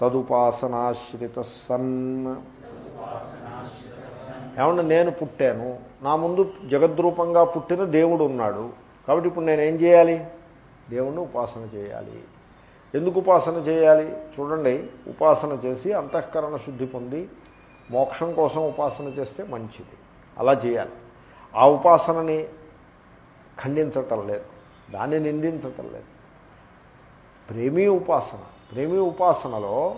తదుపాసనాశ్రిత sun ఏమన్నా నేను పుట్టాను. నా ముందు జగద్రూపంగా పుట్టిన దేవుడు ఉన్నాడు. కాబట్టి ఇప్పుడు నేను ఏం చేయాలి? దేవుణ్ణి ఉపాసన చేయాలి. ఎందుకు ఉపాసన చేయాలి? చూడండి ఉపాసన చేసి అంతఃకరణ శుద్ధి పొంది మోక్షం కోసం ఉపాసన చేస్తే మంచిది. అలా చేయాలి. ఆ ఉపాసనని ఖండించటం లేదు. దాన్ని నిందించటం లేదు. ప్రేమీ ఉపాసన. ప్రేమి ఉపాసనలో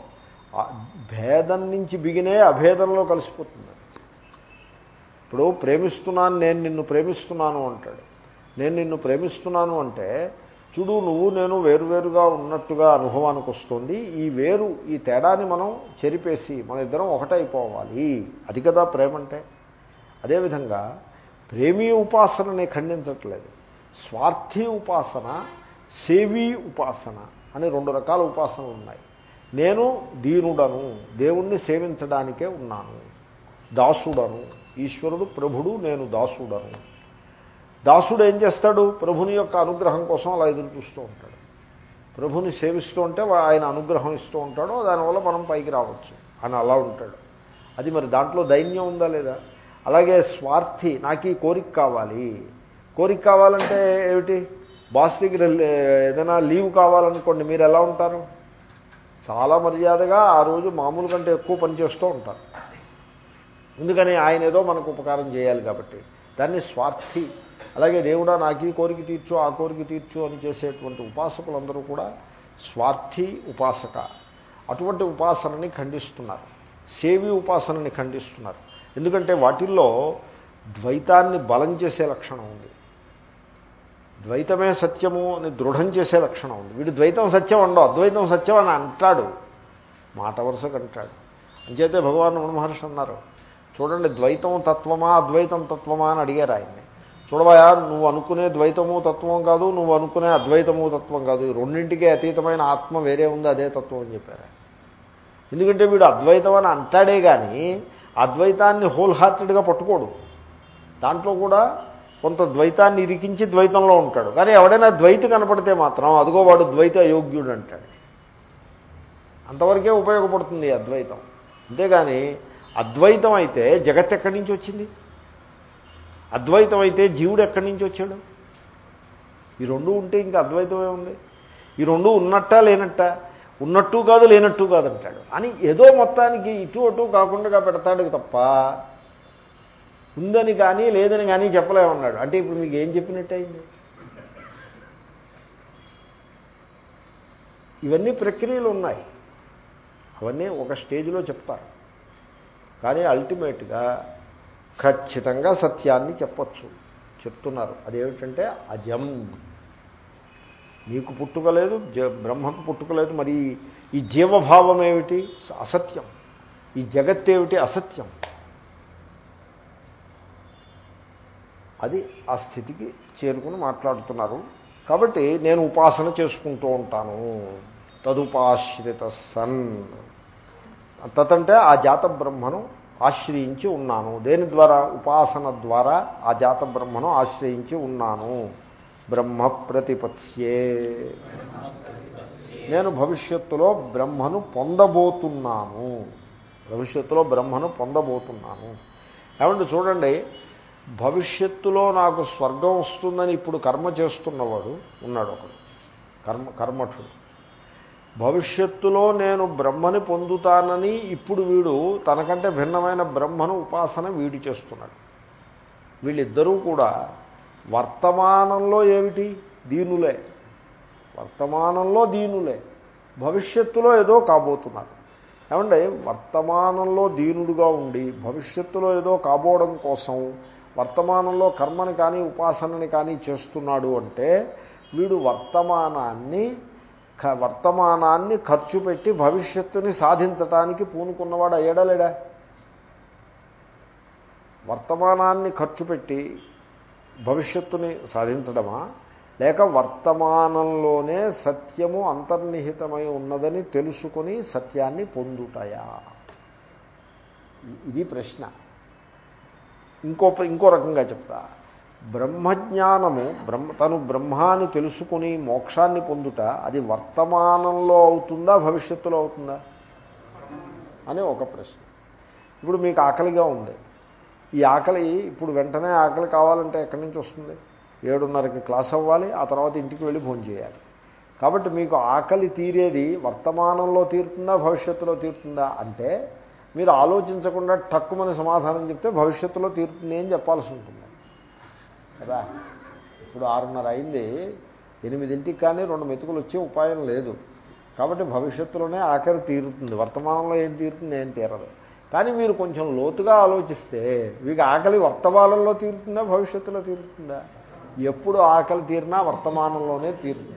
భేదం నుంచి బిగినే అభేదంలో కలిసిపోతుంది. ఇప్పుడు ప్రేమిస్తున్నాను నేను నిన్ను ప్రేమిస్తున్నాను అంటాడు. నేను నిన్ను ప్రేమిస్తున్నాను అంటే చూడు నువ్వు నేను వేరువేరుగా ఉన్నట్టుగా అనుభవానికి వస్తుంది. ఈ వేరు ఈ తేడాని మనం చెరిపేసి మన ఇద్దరం ఒకటైపోవాలి. అది కదా ప్రేమ అంటే అదేవిధంగా ప్రేమీ ఉపాసనని ఖండించట్లేదు. స్వార్థీ ఉపాసన సేవీ ఉపాసన. అని రెండు రకాల ఉపాసనలు ఉన్నాయి. నేను దీనుడను దేవుణ్ణి సేవించడానికే ఉన్నాను. దాసుడను ఈశ్వరుడు ప్రభుడు నేను దాసుడను. దాసుడు ఏం చేస్తాడు? ప్రభుని యొక్క అనుగ్రహం కోసం అలా ఎదురు చూస్తూ ఉంటాడు. ప్రభుని సేవిస్తూ ఉంటే ఆయన అనుగ్రహం ఇస్తూ ఉంటాడో దానివల్ల మనం పైకి రావచ్చు అని అలా ఉంటాడు. అది మరి దాంట్లో దైన్యం ఉందా లేదా? అలాగే స్వార్థి నాకు ఈ కోరిక కావాలి. కోరిక కావాలంటే ఏమిటి? బాస్ దగ్గర ఏదైనా లీవ్ కావాలనుకోండి మీరు ఎలా ఉంటారు? చాలా మర్యాదగా ఆ రోజు మామూలు కంటే ఎక్కువ పనిచేస్తూ ఉంటారు. ఎందుకని ఆయన ఏదో మనకు ఉపకారం చేయాలి కాబట్టి. దాన్ని స్వార్థి. అలాగే దేవుడా నాకు ఈ కోరిక తీర్చు ఆ కోరిక తీర్చు అని చేసేటువంటి ఉపాసకులందరూ కూడా స్వార్థి ఉపాసక. అటువంటి ఉపాసనని ఖండిస్తున్నారు. సేవి ఉపాసనని ఖండిస్తున్నారు. ఎందుకంటే వాటిల్లో ద్వైతాన్ని బలం చేసే లక్షణం ఉంది. ద్వైతమే సత్యము అని దృఢం చేసే లక్షణం ఉంది. వీడు ద్వైతం సత్యం ఉండవు అద్వైతం సత్యం అని అంటాడు. మాట వరుసకు అంటాడు. అంచేతే భగవాన్ మహర్షి అన్నారు చూడండి ద్వైతం తత్వమా అద్వైతం తత్వమా అని అడిగారు ఆయన్ని. చూడవయా నువ్వు అనుకునే ద్వైతము తత్వం కాదు నువ్వు అనుకునే అద్వైతము తత్వం కాదు. ఈ రెండింటికే అతీతమైన ఆత్మ వేరే ఉంది అదే తత్వం అని చెప్పారు ఎందుకంటే వీడు అద్వైతం అని అంటాడే కానీ అద్వైతాన్ని హోల్ హార్టెడ్గా పట్టుకోడు. దాంట్లో కూడా కొంత ద్వైతాన్ని ఇరికించి ద్వైతంలో ఉంటాడు. కానీ ఎవడైనా ద్వైతి కనపడితే మాత్రం అదిగో వాడు ద్వైత అయోగ్యుడు అంటాడు. అంతవరకే ఉపయోగపడుతుంది అద్వైతం అంతేగాని అద్వైతం అయితే జగత్ ఎక్కడి నుంచి వచ్చింది? అద్వైతం అయితే జీవుడు ఎక్కడి నుంచి వచ్చాడు? ఈ రెండు ఉంటే ఇంకా అద్వైతమే ఉంది. ఈ రెండు ఉన్నట్టా లేనట్టా? ఉన్నట్టు కాదు లేనట్టు కాదంటాడు. అని ఏదో మొత్తానికి ఇటు అటు కాకుండా పెడతాడు తప్ప ఉందని కానీ లేదని కానీ చెప్పలేమన్నాడు అంటే ఇప్పుడు మీకు ఏం చెప్పినట్టయింది? ఇవన్నీ ప్రక్రియలు ఉన్నాయి. అవన్నీ ఒక స్టేజ్లో చెప్తారు. కానీ అల్టిమేట్గా ఖచ్చితంగా సత్యాన్ని చెప్పచ్చు. చెప్తున్నారు. అదేమిటంటే అజం. నీకు పుట్టుకలేదు బ్రహ్మకు పుట్టుకలేదు మరి ఈ జీవభావం ఏమిటి? అసత్యం. ఈ జగత్ ఏమిటి అసత్యం. అది ఆ స్థితికి చేరుకుని మాట్లాడుతున్నారు. కాబట్టి నేను ఉపాసన చేసుకుంటూ ఉంటాను. తదుపాశ్రిత సన్ తతంటే ఆ జాత బ్రహ్మను ఆశ్రయించి ఉన్నాను. దేని ద్వారా? ఉపాసన ద్వారా ఆ జాత బ్రహ్మను ఆశ్రయించి ఉన్నాను. బ్రహ్మ ప్రతిపత్స్యే నేను భవిష్యత్తులో బ్రహ్మను పొందబోతున్నాను. భవిష్యత్తులో బ్రహ్మను పొందబోతున్నాను. ఏమంటే చూడండి భవిష్యత్తులో నాకు స్వర్గం వస్తుందని ఇప్పుడు కర్మ చేస్తున్నవాడు ఉన్నాడు ఒకడు. కర్మ కర్మఠుడు. భవిష్యత్తులో నేను బ్రహ్మని పొందుతానని ఇప్పుడు వీడు తనకంటే భిన్నమైన బ్రహ్మను ఉపాసన వీడి చేస్తున్నాడు. వీళ్ళిద్దరూ కూడా వర్తమానంలో ఏమిటి? దీనులే. వర్తమానంలో దీనులే. భవిష్యత్తులో ఏదో కాబోతున్నారు. ఏమంటే వర్తమానంలో దీనుడుగా ఉండి భవిష్యత్తులో ఏదో కాబోవడం కోసం వర్తమానంలో కర్మని కానీ ఉపాసనని కానీ చేస్తున్నాడు అంటే వీడు వర్తమానాన్ని వర్తమానాన్ని ఖర్చు పెట్టి భవిష్యత్తుని సాధించటానికి పూనుకున్నవాడు అయ్యాడలేడా వర్తమానాన్ని ఖర్చు పెట్టి భవిష్యత్తుని సాధించడమా? లేక వర్తమానంలోనే సత్యము అంతర్నిహితమై ఉన్నదని తెలుసుకొని సత్యాన్ని పొందుటయా? ఇది ప్రశ్న. ఇంకో ఇంకో రకంగా చెప్తా. బ్రహ్మజ్ఞానము బ్రహ్మ తను బ్రహ్మాన్ని తెలుసుకుని మోక్షాన్ని పొందుట అది వర్తమానంలో అవుతుందా భవిష్యత్తులో అవుతుందా? అని ఒక ప్రశ్న. ఇప్పుడు మీకు ఆకలిగా ఉంది. ఈ ఆకలి ఇప్పుడు వెంటనే ఆకలి కావాలంటే ఎక్కడి నుంచి వస్తుంది? ఏడున్నరకి క్లాస్ అవ్వాలి ఆ తర్వాత ఇంటికి వెళ్ళి భోజనం చేయాలి. కాబట్టి మీకు ఆకలి తీరేది వర్తమానంలో తీరుతుందా భవిష్యత్తులో తీరుతుందా? అంటే మీరు ఆలోచించకుండా టక్కుమని సమాధానం చెప్తే భవిష్యత్తులో తీరుతుంది అని చెప్పాల్సి ఉంటుంది. కదా? ఇప్పుడు ఆరున్నర అయింది ఎనిమిదింటికి కానీ రెండు మెతుకులు వచ్చే ఉపాయం లేదు. కాబట్టి భవిష్యత్తులోనే ఆఖరి తీరుతుంది. వర్తమానంలో ఏం తీరుతుంది ఏం తీరదు. కానీ మీరు కొంచెం లోతుగా ఆలోచిస్తే మీకు ఆకలి వర్తమానంలో తీరుతుందా భవిష్యత్తులో తీరుతుందా? ఎప్పుడు ఆకలి తీరినా వర్తమానంలోనే తీరుతుంది.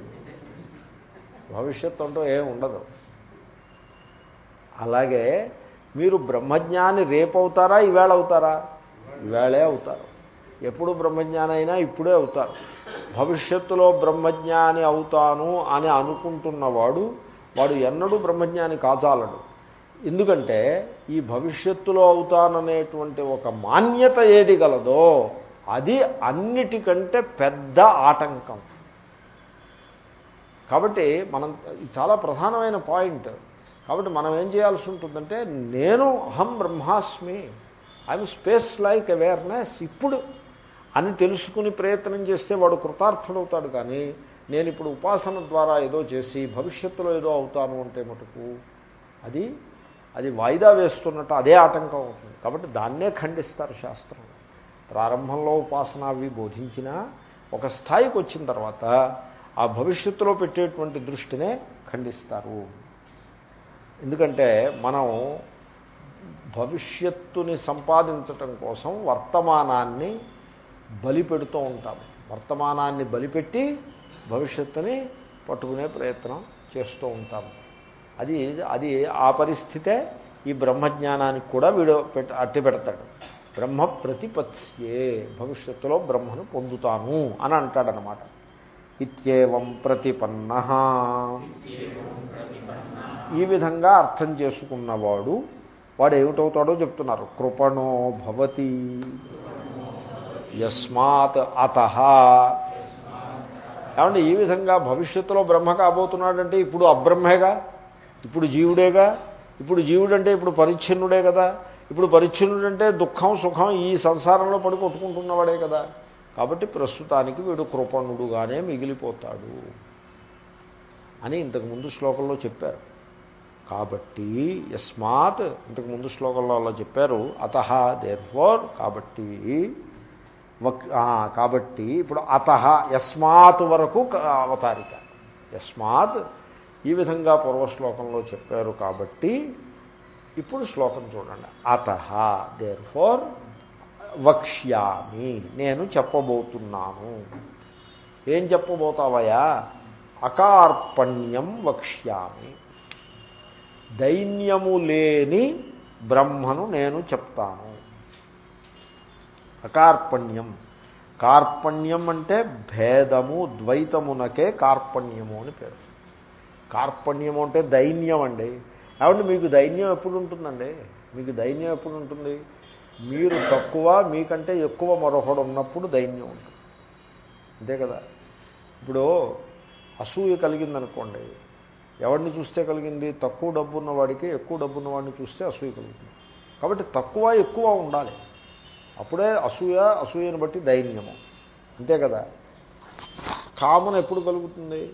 భవిష్యత్తు అంటూ ఏం ఉండదు. అలాగే మీరు బ్రహ్మజ్ఞాని రేపు అవుతారా ఈవేళ అవుతారా. ఈవేళే అవుతారు ఎప్పుడు బ్రహ్మజ్ఞాని అయినా ఇప్పుడే అవుతారు. భవిష్యత్తులో బ్రహ్మజ్ఞాని అవుతాను అని అనుకుంటున్నవాడు వాడు ఎన్నడూ బ్రహ్మజ్ఞాని కాచాలడు ఎందుకంటే ఈ భవిష్యత్తులో అవుతాననేటువంటి ఒక మాన్యత ఏది గలదో అది అన్నిటికంటే పెద్ద ఆటంకం. కాబట్టి మనం చాలా ప్రధానమైన పాయింట్. కాబట్టి మనం ఏం చేయాల్సి ఉంటుందంటే నేను అహం బ్రహ్మాస్మి ఐఎమ్ స్పేస్ లైక్ అవేర్నెస్ ఇప్పుడు అని తెలుసుకుని ప్రయత్నం చేస్తే వాడు కృతార్థుడవుతాడు. కానీ నేను ఇప్పుడు ఉపాసన ద్వారా ఏదో చేసి భవిష్యత్తులో ఏదో అవుతాను అంటే మటుకు అది అది వాయిదా వేస్తున్నట్టు అదే ఆటంకం అవుతుంది. కాబట్టి దాన్నే ఖండిస్తారు శాస్త్రం. ప్రారంభంలో ఉపాసన అవి బోధించినా ఒక స్థాయికి వచ్చిన తర్వాత ఆ భవిష్యత్తులో పెట్టేటువంటి దృష్టినే ఖండిస్తారు. ఎందుకంటే మనం భవిష్యత్తుని సంపాదించటం కోసం వర్తమానాన్ని బలి పెడుతూ ఉంటాము. వర్తమానాన్ని బలిపెట్టి భవిష్యత్తుని పట్టుకునే ప్రయత్నం చేస్తూ ఉంటాము. అది అది ఆ పరిస్థితే ఈ బ్రహ్మజ్ఞానానికి కూడా వీడు పెట్ అట్టి పెడతాడు. బ్రహ్మ ప్రతిపత్స్యే భవిష్యత్తులో బ్రహ్మను పొందుతాను అని అంటాడనమాట ఇత్యేవం ప్రతిపన్న. ఈ విధంగా అర్థం చేసుకున్నవాడు వాడు ఏమిటవుతాడో చెప్తున్నారు. కృపణో భవతి. యస్మాత్ అత. ఏమంటే ఈ విధంగా భవిష్యత్తులో బ్రహ్మ కాబోతున్నాడంటే ఇప్పుడు అబ్రహ్మేగా? ఇప్పుడు జీవుడేగా? ఇప్పుడు జీవుడంటే ఇప్పుడు పరిచ్ఛిన్నుడే కదా? ఇప్పుడు పరిచ్ఛిన్నుడంటే దుఃఖం సుఖం ఈ సంసారంలో పడి కొట్టుకుంటున్నవాడే కదా? కాబట్టి ప్రస్తుతానికి వీడు కృపణుడుగానే మిగిలిపోతాడు అని ఇంతకుముందు శ్లోకంలో చెప్పారు. కాబట్టి యస్మాత్ ఇంతకు ముందు శ్లోకంలో అలా చెప్పారు అత దేర్ ఫోర్ కాబట్టి వక్ కాబట్టి ఇప్పుడు అత యస్మాత్ వరకు అవతారిక. యస్మాత్ ఈ విధంగా పూర్వశ్లోకంలో చెప్పారు కాబట్టి ఇప్పుడు శ్లోకం చూడండి. అత దేర్ ఫోర్ వక్ష్యామి నేను చెప్పబోతున్నాను. ఏం చెప్పబోతావయా అకార్పణ్యం వక్ష్యామి. దైన్యము లేని బ్రహ్మను నేను చెప్తాను. అకార్పణ్యం. కార్పణ్యం అంటే భేదము ద్వైతమునకే కార్పణ్యము అని పేరు. కార్పణ్యము అంటే దైన్యం అండి. కాబట్టి మీకు దైన్యం ఎప్పుడు ఉంటుందండి? మీకు దైన్యం ఎప్పుడు ఉంటుంది? మీరు తక్కువ మీకంటే ఎక్కువ మరొకడు ఉన్నప్పుడు దైన్యం ఉంటుంది. అంతే కదా? ఇప్పుడు అసూయ కలిగిందనుకోండి ఎవరిని చూస్తే కలిగింది తక్కువ డబ్బు ఉన్నవాడికి ఎక్కువ డబ్బు ఉన్నవాడిని చూస్తే అసూయ కలుగుతుంది కాబట్టి తక్కువ ఎక్కువ ఉండాలి. అప్పుడే అసూయ అసూయను బట్టి దైన్యము. అంతే కదా? కామన్ ఎప్పుడు కలుగుతుంది?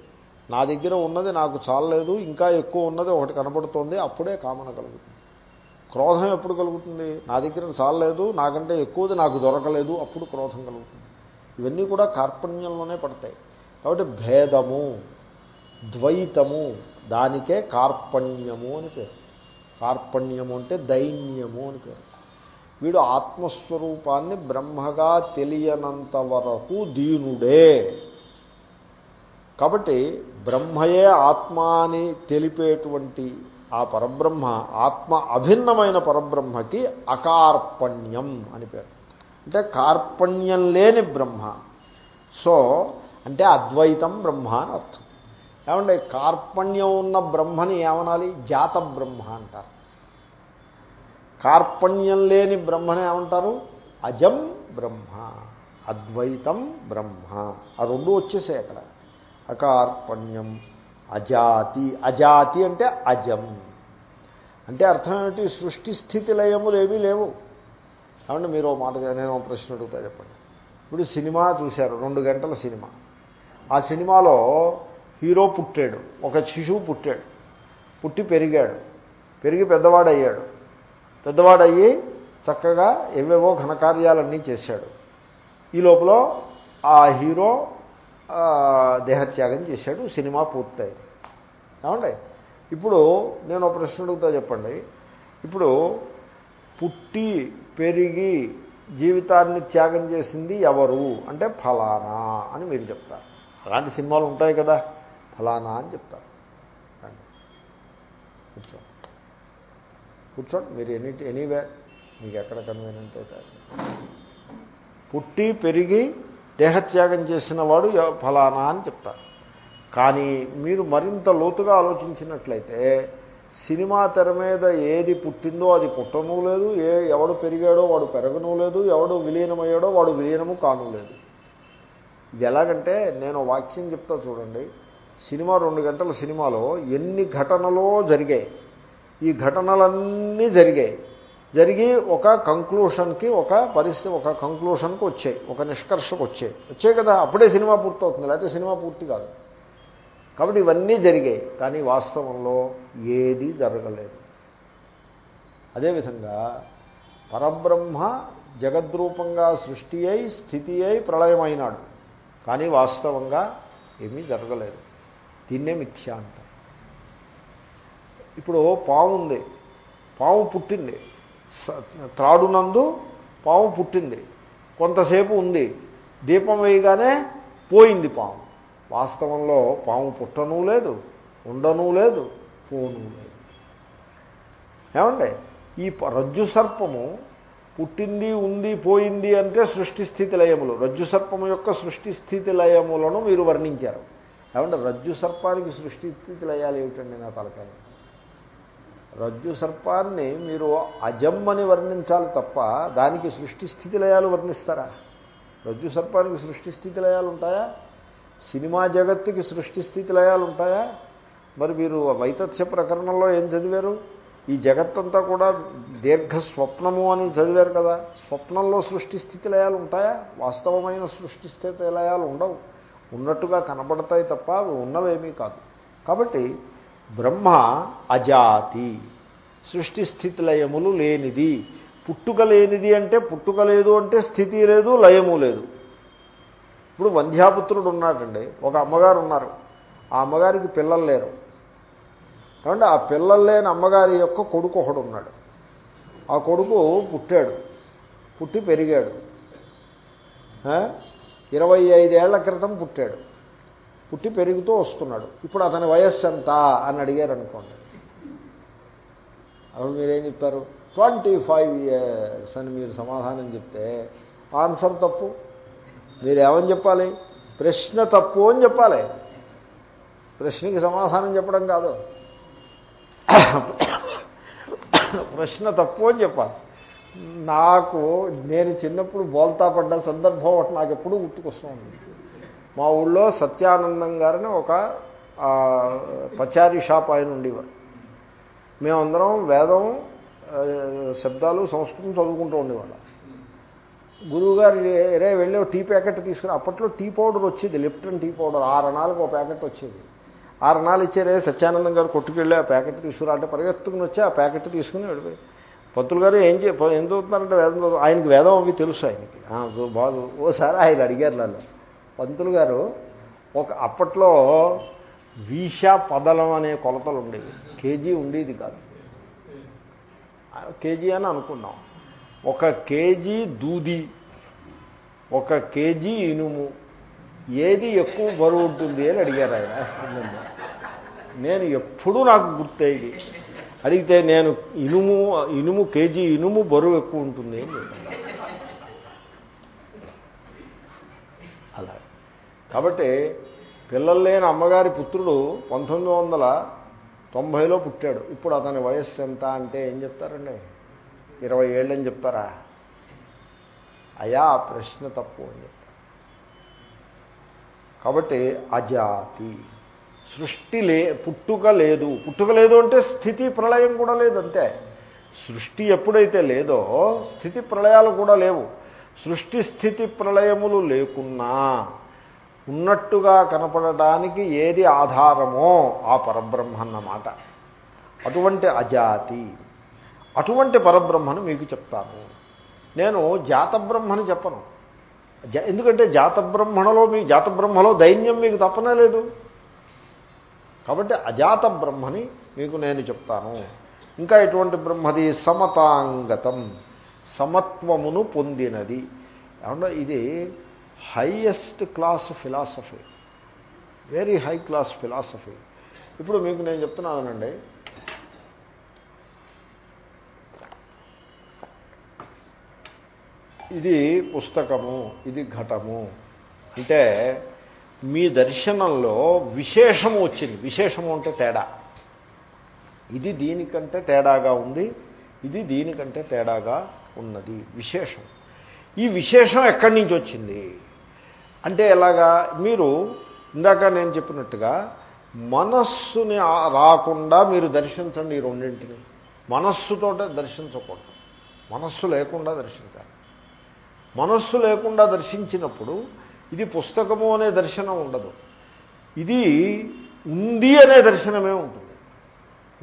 నా దగ్గర ఉన్నది నాకు చాలలేదు ఇంకా ఎక్కువ ఉన్నది ఒకటి కనపడుతోంది అప్పుడే కామన కలుగుతుంది. క్రోధం ఎప్పుడు కలుగుతుంది? నా దగ్గర చాలలేదు నాకంటే ఎక్కువది నాకు దొరకలేదు అప్పుడు క్రోధం కలుగుతుంది. ఇవన్నీ కూడా కార్పణ్యంలోనే పడతాయి. కాబట్టి భేదము ద్వైతము దానికే కార్పణ్యము అని పేరు. కార్పణ్యము అంటే దైన్యము అని పేరు. వీడు ఆత్మస్వరూపాన్ని బ్రహ్మగా తెలియనంత వరకు దీనుడే. కాబట్టి బ్రహ్మయే ఆత్మ అని తెలిపేటువంటి ఆ పరబ్రహ్మ ఆత్మ అభిన్నమైన పరబ్రహ్మకి అకార్పణ్యం అని పేరు. అంటే కార్పణ్యం లేని బ్రహ్మ. సో అంటే అద్వైతం బ్రహ్మ అని అర్థం. ఏమంటే కార్పణ్యం ఉన్న బ్రహ్మని ఏమనాలి? జాత బ్రహ్మ అంటారు. కార్పణ్యం లేని బ్రహ్మని ఏమంటారు? అజం బ్రహ్మ అద్వైతం బ్రహ్మ. ఆ రెండు వచ్చేసాయి అక్కడ. అకార్పణ్యం అజాతి. అజాతి అంటే అజం. అంటే అర్థం ఏమిటి? సృష్టి స్థితి లయములు ఏమీ లేవు. కాబట్టి మీరు మాట నేను ప్రశ్న అడుగుతా చెప్పండి. ఇప్పుడు సినిమా చూశారు రెండు గంటల సినిమా. ఆ సినిమాలో హీరో పుట్టాడు. ఒక శిశువు పుట్టాడు. పుట్టి పెరిగాడు. పెరిగి పెద్దవాడయ్యాడు. పెద్దవాడయ్యి చక్కగా ఏవేవో ఘనకార్యాలన్నీ చేశాడు. ఈ లోపల ఆ హీరో దేహత్యాగం చేశాడు. సినిమా పూర్తయింది. ఏమండి? ఇప్పుడు నేను ఒక ప్రశ్న అడుగుతా చెప్పండి. ఇప్పుడు పుట్టి పెరిగి జీవితాన్ని త్యాగం చేసింది ఎవరు? అంటే ఫలానా అని మీరు చెప్తారు. అలాంటి సినిమాలు ఉంటాయి కదా. ఫలానా అని చెప్తారు. కూర్చో కూర్చోండి. మీరు ఎనీ ఎనీవే మీకు ఎక్కడ కన్వీనియంట్ అవుతారు పుట్టి పెరిగి దేహత్యాగం చేసిన వాడు ఫలానా అని చెప్తారు. కానీ మీరు మరింత లోతుగా ఆలోచించినట్లయితే సినిమా తెర మీద ఏది పుట్టిందో అది పుట్టను లేదు. ఏ ఎవడు పెరిగాడో వాడు పెరగను లేదు. ఎవడు విలీనమయ్యాడో వాడు విలీనము కాను లేదు. ఇది ఎలాగంటే నేను వాక్యం చెప్తా చూడండి. సినిమా రెండు గంటల సినిమాలో ఎన్ని ఘటనలో జరిగాయి? ఈ ఘటనలన్నీ జరిగాయి. జరిగి ఒక కంక్లూషన్కి ఒక పరిస్థితి ఒక కంక్లూషన్కి వచ్చాయి. ఒక నిష్కర్షకు వచ్చాయి. వచ్చాయి కదా అప్పుడే సినిమా పూర్తవుతుంది. లేకపోతే సినిమా పూర్తి కాదు. కాబట్టి ఇవన్నీ జరిగాయి. కానీ వాస్తవంలో ఏది జరగలేదు. అదేవిధంగా పరబ్రహ్మ జగద్రూపంగా సృష్టి అయి స్థితి అయి ప్రళయమైనాడు. కానీ వాస్తవంగా ఏమీ జరగలేదు. దీన్నే మిథ్య అంటారు ఇప్పుడు పాము ఉంది. పాము పుట్టింది. త్రాడునందు పాము పుట్టింది. కొంతసేపు ఉంది. దీపం వేయగానే పోయింది పాము. వాస్తవంలో పాము పుట్టను లేదు ఉండను లేదు పోను లేదు. ఏమండి? ఈ రజ్జు సర్పము పుట్టింది ఉంది పోయింది అంటే సృష్టి స్థితి లయములు. రజ్జు సర్పము యొక్క సృష్టి స్థితి లయములను మీరు వర్ణించారు. ఏమంటే రజ్జు సర్పానికి సృష్టి స్థితి లయాలు ఏమిటండి నా తలకాయ? రజ్జు సర్పాన్ని మీరు అజమ్మని అని వర్ణించాలి తప్ప దానికి సృష్టి స్థితి లయాలు వర్ణిస్తారా? రజ్జు సర్పానికి సృష్టి స్థితి లయాలు ఉంటాయా? సినిమా జగత్తుకి సృష్టి స్థితి లయాలు ఉంటాయా? మరి మీరు వైతథ్య ప్రకరణంలో ఏం చదివారు? ఈ జగత్తంతా కూడా దీర్ఘ స్వప్నము అని చదివారు కదా. స్వప్నంలో సృష్టి స్థితి లయాలు ఉంటాయా? వాస్తవమైన సృష్టి స్థితి లయాలు ఉండవు. ఉన్నట్టుగా కనబడతాయి తప్ప అవి ఉన్నవేమీ కాదు. కాబట్టి బ్రహ్మ అజాతి సృష్టి స్థితి లయములు లేనిది. పుట్టుక లేనిది అంటే పుట్టుక లేదు అంటే స్థితి లేదు లయము లేదు. ఇప్పుడు వంధ్యాపుత్రుడు ఉన్నాడండి. ఒక అమ్మగారు ఉన్నారు. ఆ అమ్మగారికి పిల్లలు లేరు. కాబట్టి ఆ పిల్లలు లేని అమ్మగారి యొక్క కొడుకు ఒకడు ఉన్నాడు. ఆ కొడుకు పుట్టాడు. పుట్టి పెరిగాడు. ఇరవై ఐదేళ్ళ క్రితం పుట్టాడు. పుట్టి పెరుగుతూ వస్తున్నాడు. ఇప్పుడు అతని వయస్సు ఎంత అని అడిగారు అనుకోండి అప్పుడు మీరేం చెప్తారు? ట్వంటీ ఫైవ్ ఇయర్స్ అని మీరు సమాధానం చెప్తే ఆన్సర్ తప్పు. మీరు చెప్పాలి? ప్రశ్న తప్పు అని చెప్పాలి. ప్రశ్నకి సమాధానం చెప్పడం కాదు. ప్రశ్న తప్పు అని చెప్పాలి. నాకు నేను చిన్నప్పుడు బోల్తా పడ్డ సందర్భం ఒకటి నాకు ఎప్పుడూ గుర్తుకొస్తుంది. మా ఊళ్ళో సత్యానందం గారిని ఒక పచారి పచారీ షాప్ ఆయన ఉండేవారు. మేమందరం వేదం శబ్దాలు సంస్కృతం చదువుకుంటూ ఉండేవాళ్ళం. గురువుగారు రే వెళ్ళి టీ ప్యాకెట్ తీసుకుని అప్పట్లో టీ పౌడర్ వచ్చేది లిప్టన్ టీ పౌడర్ ఆరు అణాలకు ఒక ప్యాకెట్ వచ్చేది. ఆరు అణాలు ఇచ్చారే సత్యానందం గారు కొట్టుకెళ్ళి ఆ ప్యాకెట్ తీసుకురా అంటే పరిగెత్తుకుని వచ్చి ఆ ప్యాకెట్ తీసుకుని వెళ్ళిపోయి పంతులు గారు ఏం చే ఏం చదువుతున్నారంటే వేదం చదువు ఆయనకి వేదం అవి తెలుసు ఆయనకి. బాగు ఓసారి ఆయన అడిగారు నన్ను. పంతులు గారు ఒక అప్పట్లో వీషా పదలం అనే కొలతలు ఉండేవి. కేజీ ఉండేది కాదు. కేజీ అని అనుకున్నాం. ఒక కేజీ దూది ఒక కేజీ ఇనుము ఏది ఎక్కువ బరువు ఉంటుంది అని అడిగారు ఆయన. నేను ఎప్పుడూ నాకు గుర్తయ్యేది అడిగితే నేను ఇనుము ఇనుము కేజీ ఇనుము బరువు ఎక్కువ ఉంటుంది అని అలా. కాబట్టి పిల్లలు లేని అమ్మగారి పుత్రుడు పంతొమ్మిది వందల తొంభైలో పుట్టాడు. ఇప్పుడు అతని వయస్సు ఎంత అంటే ఏం చెప్తారండి? ఇరవై ఏళ్ళని చెప్తారా? అయా ఆ ప్రశ్న తప్పు అని చెప్తారు. కాబట్టి అజాతి. సృష్టి లే పుట్టుక లేదు. పుట్టుక లేదు అంటే స్థితి ప్రళయం కూడా లేదంతే సృష్టి ఎప్పుడైతే లేదో స్థితి ప్రళయాలు కూడా లేవు. సృష్టి స్థితి ప్రళయములు లేకున్నా ఉన్నట్టుగా కనపడడానికి ఏది ఆధారమో ఆ పరబ్రహ్మ అన్నమాట. అటువంటి అజాతి. అటువంటి పరబ్రహ్మను మీకు చెప్తాను. నేను జాతబ్రహ్మని చెప్పను. జ- ఎందుకంటే జాతబ్రహ్మణలో మీ జాతబ్రహ్మలో దైన్యం మీకు తప్పనే లేదు. కాబట్టి అజాత బ్రహ్మని మీకు నేను చెప్తాను. ఇంకా ఎటువంటి బ్రహ్మది? సమతాంగతం. సమత్వమును పొందినది. ఏమన్నా ఇది highest class philosophy very high class philosophy ఇప్పుడు మీకు నేను చెప్తున్నానండి. ఇది పుస్తకము ఇది ఘటము. అంటే మీ దర్శనంలో విశేషము వచ్చింది. విశేషము అంటే తేడా. ఇది దీనికంటే తేడాగా ఉంది. ఇది దీనికంటే తేడాగా ఉన్నది. విశేషం. ఈ విశేషం ఎక్కడి నుంచి వచ్చింది? అంటే ఎలాగా? మీరు ఇందాక నేను చెప్పినట్టుగా మనస్సుని రాకుండా మీరు దర్శించండి ఈ రెండింటిని. మనస్సుతో దర్శించకూడదు. మనస్సు లేకుండా దర్శించాలి. మనస్సు లేకుండా దర్శించినప్పుడు ఇది పుస్తకము అనే దర్శనం ఉండదు. ఇది ఉంది అనే దర్శనమే ఉంటుంది.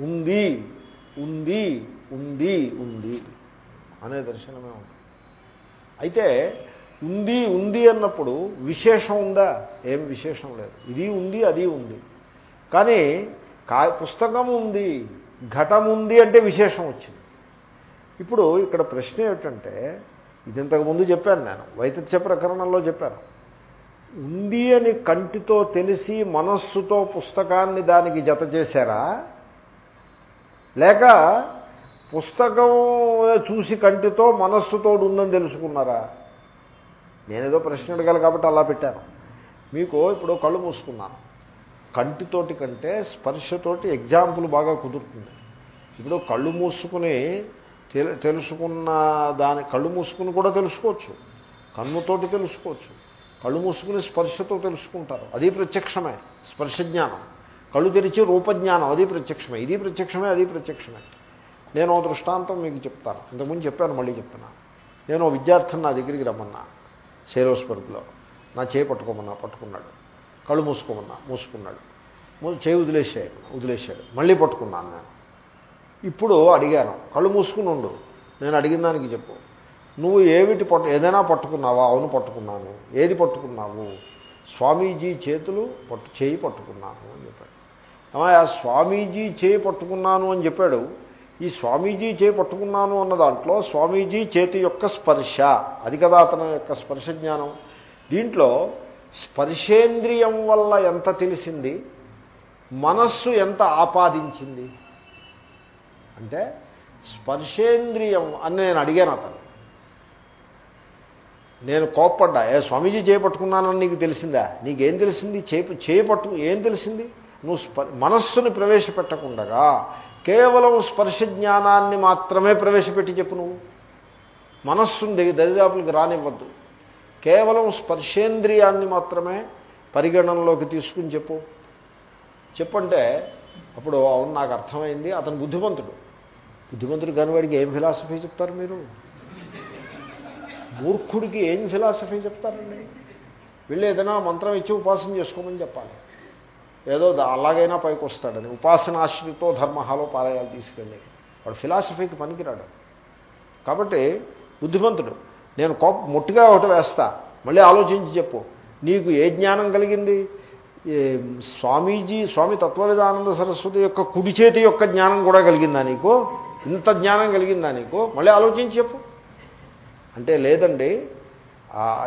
ఉంది ఉంది ఉంది ఉంది అనే దర్శనమే ఉంటుంది. అయితే ఉంది ఉంది అన్నప్పుడు విశేషం ఉందా? ఏం విశేషం లేదు. ఇది ఉంది అది ఉంది. కానీ కా పుస్తకం ఉంది ఘటం ఉంది అంటే విశేషం వచ్చింది. ఇప్పుడు ఇక్కడ ప్రశ్న ఏమిటంటే ఇది ఇంతకుముందు చెప్పాను నేను వైతథ్య ప్రకరణంలో చెప్పాను. ఉంది అని కంటితో తెలిసి మనస్సుతో పుస్తకాన్ని దానికి జత చేశారా? లేక పుస్తకం చూసి కంటితో మనస్సుతో ఉందని తెలుసుకున్నారా? నేనేదో ప్రశ్న అడగాలి కాబట్టి అలా పెట్టాను. మీకు ఇప్పుడు కళ్ళు మూసుకున్నాను. కంటితోటి కంటే స్పర్శతోటి ఎగ్జాంపుల్ బాగా కుదురుతుంది. ఇప్పుడు కళ్ళు మూసుకుని తెలుసుకున్న దాని కళ్ళు మూసుకుని కూడా తెలుసుకోవచ్చు. కన్నుతోటి తెలుసుకోవచ్చు. కళ్ళు మూసుకుని స్పర్శతో తెలుసుకుంటారు. అది ప్రత్యక్షమే స్పర్శ జ్ఞానం కళ్ళు తెరిచి రూపజ్ఞానం అది ప్రత్యక్షమే. ఇది ప్రత్యక్షమే అది ప్రత్యక్షమే. నేను దృష్టాంతం మీకు చెప్తాను. ఇంతకుముందు చెప్పాను మళ్ళీ చెప్తున్నాను నేను విద్యార్థిని నా దగ్గరికి రమ్మన్నా సేరోస్బర్గ్లో నా చేయి పట్టుకోమన్నా పట్టుకున్నాడు. కళ్ళు మూసుకోమన్నా మూసుకున్నాడు. చేయి వదిలేసాడు వదిలేశాడు. మళ్ళీ పట్టుకున్నాను నేను. ఇప్పుడు అడిగాను కళ్ళు మూసుకుని ఉండు. నేను అడిగిన దానికి చెప్పు. నువ్వు ఏమిటి పట్టు ఏదైనా పట్టుకున్నావా? అవును పట్టుకున్నాను. ఏది పట్టుకున్నావు? స్వామీజీ చేతులు పట్టు చేయి పట్టుకున్నాను అని చెప్పాడు. ఏమయ్య స్వామీజీ చేయి పట్టుకున్నాను అని చెప్పాడు. ఈ స్వామీజీ చేయి పట్టుకున్నాను అన్న దాంట్లో స్వామీజీ చేతి యొక్క స్పర్శ అది కదా అతని యొక్క స్పర్శ జ్ఞానం. దీంట్లో స్పర్శేంద్రియం వల్ల ఎంత తెలిసింది? మనస్సు ఎంత ఆపాదించింది? అంటే స్పర్శేంద్రియం అని నేను అడిగాను అతను నేను కోప్పడ్డా ఏ స్వామీజీ చేపట్టుకున్నానని నీకు తెలిసిందా? నీకేం తెలిసింది? చేప చేపట్టు ఏం తెలిసింది? నువ్వు స్ప మనస్సుని ప్రవేశపెట్టకుండగా కేవలం స్పర్శ జ్ఞానాన్ని మాత్రమే ప్రవేశపెట్టి చెప్పు నువ్వు. మనస్సుంది దగ్గర దరిదాపులకు రానివ్వద్దు. కేవలం స్పర్శేంద్రియాన్ని మాత్రమే పరిగణనలోకి తీసుకుని చెప్పు. చెప్పంటే అప్పుడు అవును నాకు అర్థమైంది అతను బుద్ధిమంతుడు. బుద్ధిమంతుడు కాని వాడికి ఏం ఫిలాసఫీ చెప్తారు మీరు? మూర్ఖుడికి ఏం ఫిలాసఫీ చెప్తారండి? వీళ్ళు ఏదైనా మంత్రం ఇచ్చి ఉపాసన చేసుకోమని చెప్పాలి. ఏదో దా- అలాగైనా పైకి వస్తాడని. ఉపాసనాశ్రితో ధర్మహాలో పారాయాలు తీసుకెళ్ళి వాడు ఫిలాసఫీకి పనికిరాడు. కాబట్టి బుద్ధిమంతుడు నేను కోప ముట్టిగా ఒకటి వేస్తా. మళ్ళీ ఆలోచించి చెప్పు. నీకు ఏ జ్ఞానం కలిగింది? ఏ స్వామీజీ స్వామి తత్వవిధానంద సరస్వతి యొక్క కుడి చేతి యొక్క జ్ఞానం కూడా కలిగిందా నీకు? ఇంత జ్ఞానం కలిగిందా నీకు? మళ్ళీ ఆలోచించి చెప్పు. అంటే లేదండి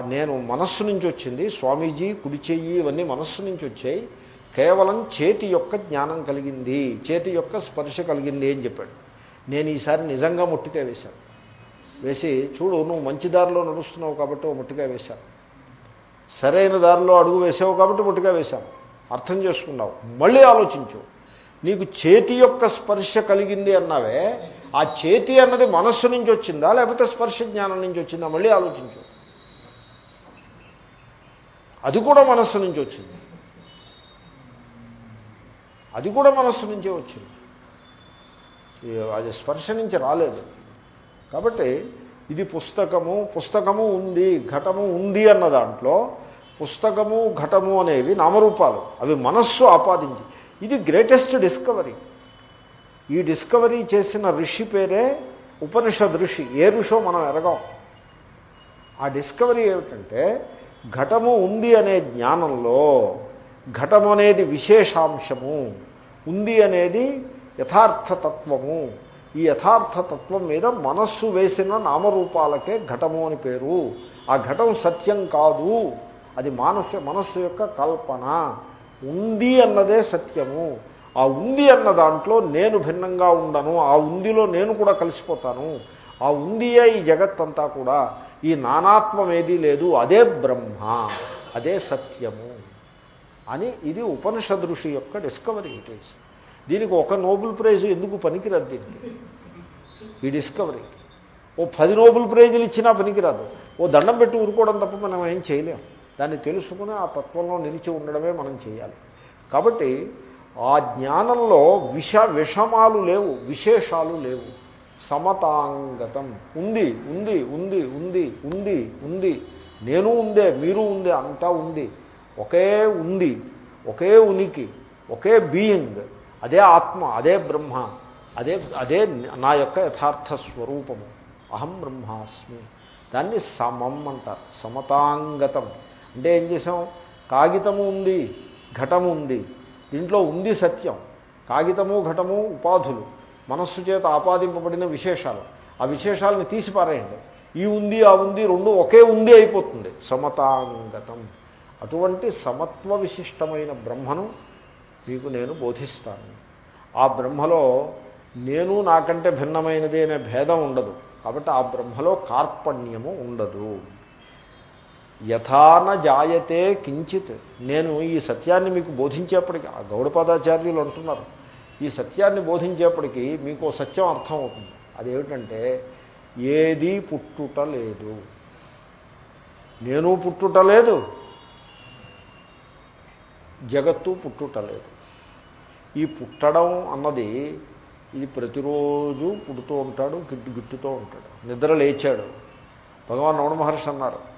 నేను మనస్సు నుంచి వచ్చింది స్వామీజీ కుడి చెయ్యి ఇవన్నీ మనస్సు నుంచి వచ్చాయి కేవలం చేతి యొక్క జ్ఞానం కలిగింది చేతి యొక్క స్పర్శ కలిగింది అని చెప్పాడు. నేను ఈసారి నిజంగా ముట్టికాయ వేశాను. వేసి చూడు నువ్వు మంచి దారిలో నడుస్తున్నావు కాబట్టి ఓ ముట్టికాయ వేశాను. సరైన దారిలో అడుగు వేసావు కాబట్టి ముట్టిగా వేశాను. అర్థం చేసుకున్నావు. మళ్ళీ ఆలోచించు. నీకు చేతి యొక్క స్పర్శ కలిగింది అన్నావే ఆ చేతి అన్నది మనస్సు నుంచి వచ్చిందా లేకపోతే స్పర్శ జ్ఞానం నుంచి వచ్చిందా? మళ్ళీ ఆలోచించు. అది కూడా మనస్సు నుంచి వచ్చింది. అది కూడా మనస్సు నుంచే వచ్చింది. అది స్పర్శ నుంచి రాలేదు. కాబట్టి ఇది పుస్తకము పుస్తకము ఉంది ఘటము ఉంది అన్న దాంట్లో పుస్తకము ఘటము అనేవి నామరూపాలు. అవి మనస్సు ఆపాదించి. ఇది గ్రేటెస్ట్ డిస్కవరీ ఈ డిస్కవరీ చేసిన ఋషి పేరే ఉపనిషద్ ఋషి ఏ ఋషో మనం ఎరగాం. ఆ డిస్కవరీ ఏమిటంటే ఘటము ఉంది అనే జ్ఞానంలో ఘటము అనేది విశేషాంశము ఉంది అనేది యథార్థతత్వము. ఈ యథార్థతత్వం మీద మనస్సు వేసిన నామరూపాలకే ఘటము అని పేరు. ఆ ఘటం సత్యం కాదు. అది మానస మనస్సు యొక్క కల్పన. ఉంది అన్నదే సత్యము. ఆ ఉంది అన్న దాంట్లో నేను భిన్నంగా ఉండను ఆ ఉందిలో నేను కూడా కలిసిపోతాను. ఆ ఉందియే ఈ జగత్తంతా కూడా. ఈ నానాత్మం ఏదీ లేదు అదే బ్రహ్మ అదే సత్యము అని ఇది ఉపనిషద్ ఋషి యొక్క డిస్కవరీ ఇట్ ఈస్. దీనికి ఒక నోబెల్ ప్రైజ్ ఎందుకు పనికిరాదు దీనికి? ఈ డిస్కవరీ. ఓ పది నోబెల్ ప్రైజులు ఇచ్చినా పనికిరాదు. ఓ దండం పెట్టి ఊరుకోవడం తప్ప మనం ఏం చేయలేం. దాన్ని తెలుసుకుని ఆ తత్వంలో నిలిచి ఉండడమే మనం చేయాలి. కాబట్టి ఆ జ్ఞానంలో విష విషమాలు లేవు విశేషాలు లేవు. సమతాంగతం. ఉంది ఉంది ఉంది ఉంది ఉంది ఉంది. నేను ఉందే మీరు ఉందే అంతా ఉంది. ఒకే ఉంది ఒకే ఉనికి ఒకే బీయింగ్. అదే ఆత్మ అదే బ్రహ్మ అదే అదే నా యొక్క యథార్థ స్వరూపము. అహం బ్రహ్మాస్మి. దాన్ని సమం అంటారు. సమతాంగతం. అంటే ఏం చేసాం కాగితము ఉంది ఘటము ఉంది. దీంట్లో ఉంది సత్యం. కాగితము ఘటము ఉపాధులు. మనస్సు చేత ఆపాదింపబడిన విశేషాలు. ఆ విశేషాలను తీసిపారేయండి. ఈ ఉంది ఆ ఉంది రెండు ఒకే ఉంది అయిపోతుంది. సమతాంగతం. అటువంటి సమత్వ విశిష్టమైన బ్రహ్మను మీకు నేను బోధిస్తాను. ఆ బ్రహ్మలో నేను నాకంటే భిన్నమైనది అనే భేదం ఉండదు. కాబట్టి ఆ బ్రహ్మలో కార్పణ్యము ఉండదు. యథాన జాయతే కించిత్. నేను ఈ సత్యాన్ని మీకు బోధించేప్పటికీ ఆ గౌడపాదాచార్యులు అంటున్నారు ఈ సత్యాన్ని బోధించేప్పటికీ మీకు సత్యం అర్థం అవుతుంది అదేమిటంటే ఏది పుట్టుట లేదు. నేను పుట్టుట లేదు. జగత్తు పుట్టుట లేదు. ఈ పుట్టడం అన్నది ఇది ప్రతిరోజు పుడుతూ ఉంటాడు గిట్టు గిట్టుతూ ఉంటాడు. నిద్ర లేచాడు. భగవాన్ రమణ మహర్షి అన్నారు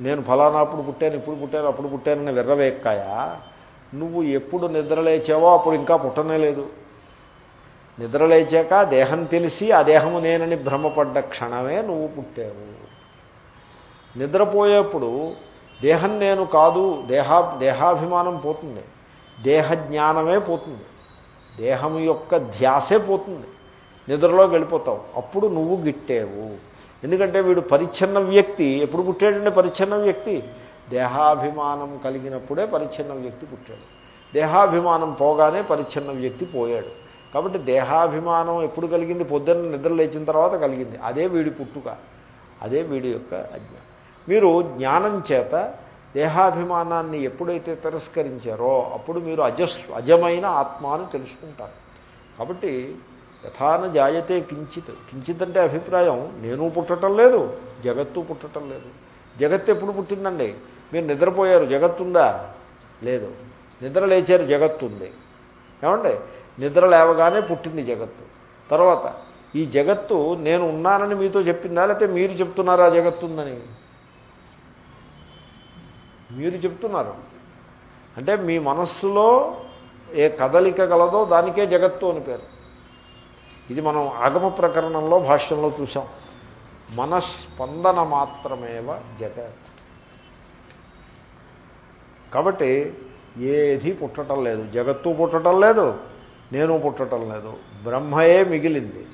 నేను ఫలానా అప్పుడు పుట్టాను ఇప్పుడు పుట్టాను అప్పుడు పుట్టానని వెర్రవేక్కాయా నువ్వు ఎప్పుడు నిద్రలేచావో అప్పుడు ఇంకా పుట్టనే లేదు. నిద్ర లేచాక దేహం తెలిసి ఆ దేహము నేనని భ్రమపడ్డ క్షణమే నువ్వు పుట్టావు. నిద్రపోయేప్పుడు దేహం నేను కాదు దేహా దేహాభిమానం పోతుంది. దేహ జ్ఞానమే పోతుంది. దేహం యొక్క ధ్యాసే పోతుంది. నిద్రలో వెళ్ళిపోతావు. అప్పుడు నువ్వు గిట్టేవు. ఎందుకంటే వీడు పరిచ్ఛన్న వ్యక్తి. ఎప్పుడు పుట్టాడంటే పరిచ్ఛన్న వ్యక్తి? దేహాభిమానం కలిగినప్పుడే పరిచ్ఛన్న వ్యక్తి పుట్టాడు. దేహాభిమానం పోగానే పరిచ్ఛన్న వ్యక్తి పోయాడు. కాబట్టి దేహాభిమానం ఎప్పుడు కలిగింది? పొద్దున్న నిద్ర లేచిన తర్వాత కలిగింది. అదే వీడి పుట్టుక. అదే వీడి యొక్క అజ్ఞానం మీరు జ్ఞానం చేత దేహాభిమానాన్ని ఎప్పుడైతే తిరస్కరించారో అప్పుడు మీరు అజస్ అజమైన ఆత్మ అని తెలుసుకుంటారు. కాబట్టి యథాన జాయతే కించిత్ కించిత్ అంటే అభిప్రాయం. నేను పుట్టడం లేదు జగత్తు పుట్టడం లేదు. జగత్తు ఎప్పుడు పుట్టిందండి? మీరు నిద్రపోయారు జగత్తుందా? లేదు. నిద్ర లేచారు జగత్తు ఉంది ఏమండి? నిద్ర లేవగానే పుట్టింది జగత్తు. తర్వాత ఈ జగత్తు నేను ఉన్నానని మీతో చెప్పిందా? లేకపోతే మీరు చెప్తున్నారా జగత్తు ఉందని మీరు చెప్తున్నారు. అంటే మీ మనస్సులో ఏ కదలిక గలదో దానికే జగత్తు అని పేరు. ఇది మనం ఆగమ ప్రకరణంలో భాష్యంలో చూసాం మనస్పందన మాత్రమేవ జగత్. కాబట్టి ఏది పుట్టడం లేదు. జగత్తు పుట్టడం లేదు నేను పుట్టడం లేదు. బ్రహ్మయే మిగిలింది.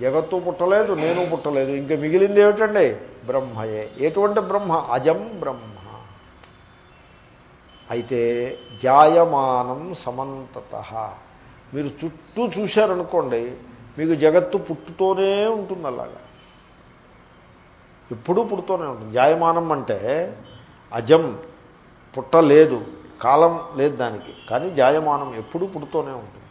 జగత్తు పుట్టలేదు నేను పుట్టలేదు. ఇంకా మిగిలింది ఏమిటండి? బ్రహ్మయే. ఎటువంటి బ్రహ్మ? అజం బ్రహ్మ. అయితే జాయమానం సమంతత. మీరు చుట్టూ చూశారనుకోండి మీకు జగత్తు పుట్టుతోనే ఉంటుంది అలాగా. ఎప్పుడూ పుడుతూనే ఉంటుంది. జాయమానం అంటే అజం పుట్టలేదు కాలం లేదు దానికి. కానీ జాయమానం ఎప్పుడూ పుడుతూనే ఉంటుంది.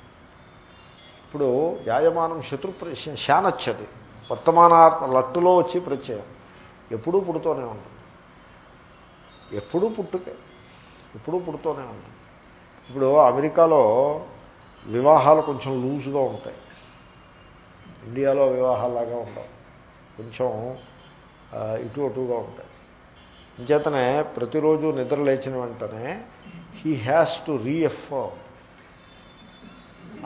ఇప్పుడు జాయమానం శత్రు శానచ్చది. వర్తమాన లట్టులో వచ్చి ప్రత్యయం. ఎప్పుడూ పుడుతూనే ఉంటుంది. ఎప్పుడూ పుట్టుకే ఎప్పుడూ పుడుతూనే ఉంటుంది. ఇప్పుడు అమెరికాలో వివాహాలు కొంచెం లూజ్గా ఉంటాయి. ఇండియాలో వివాహాలాగా ఉండవు. కొంచెం ఇటు అటుగా ఉంటాయి. అంచేతనే ప్రతిరోజు నిద్ర లేచిన వెంటనే హీ హ్యాస్ టు రీఎఫర్మ్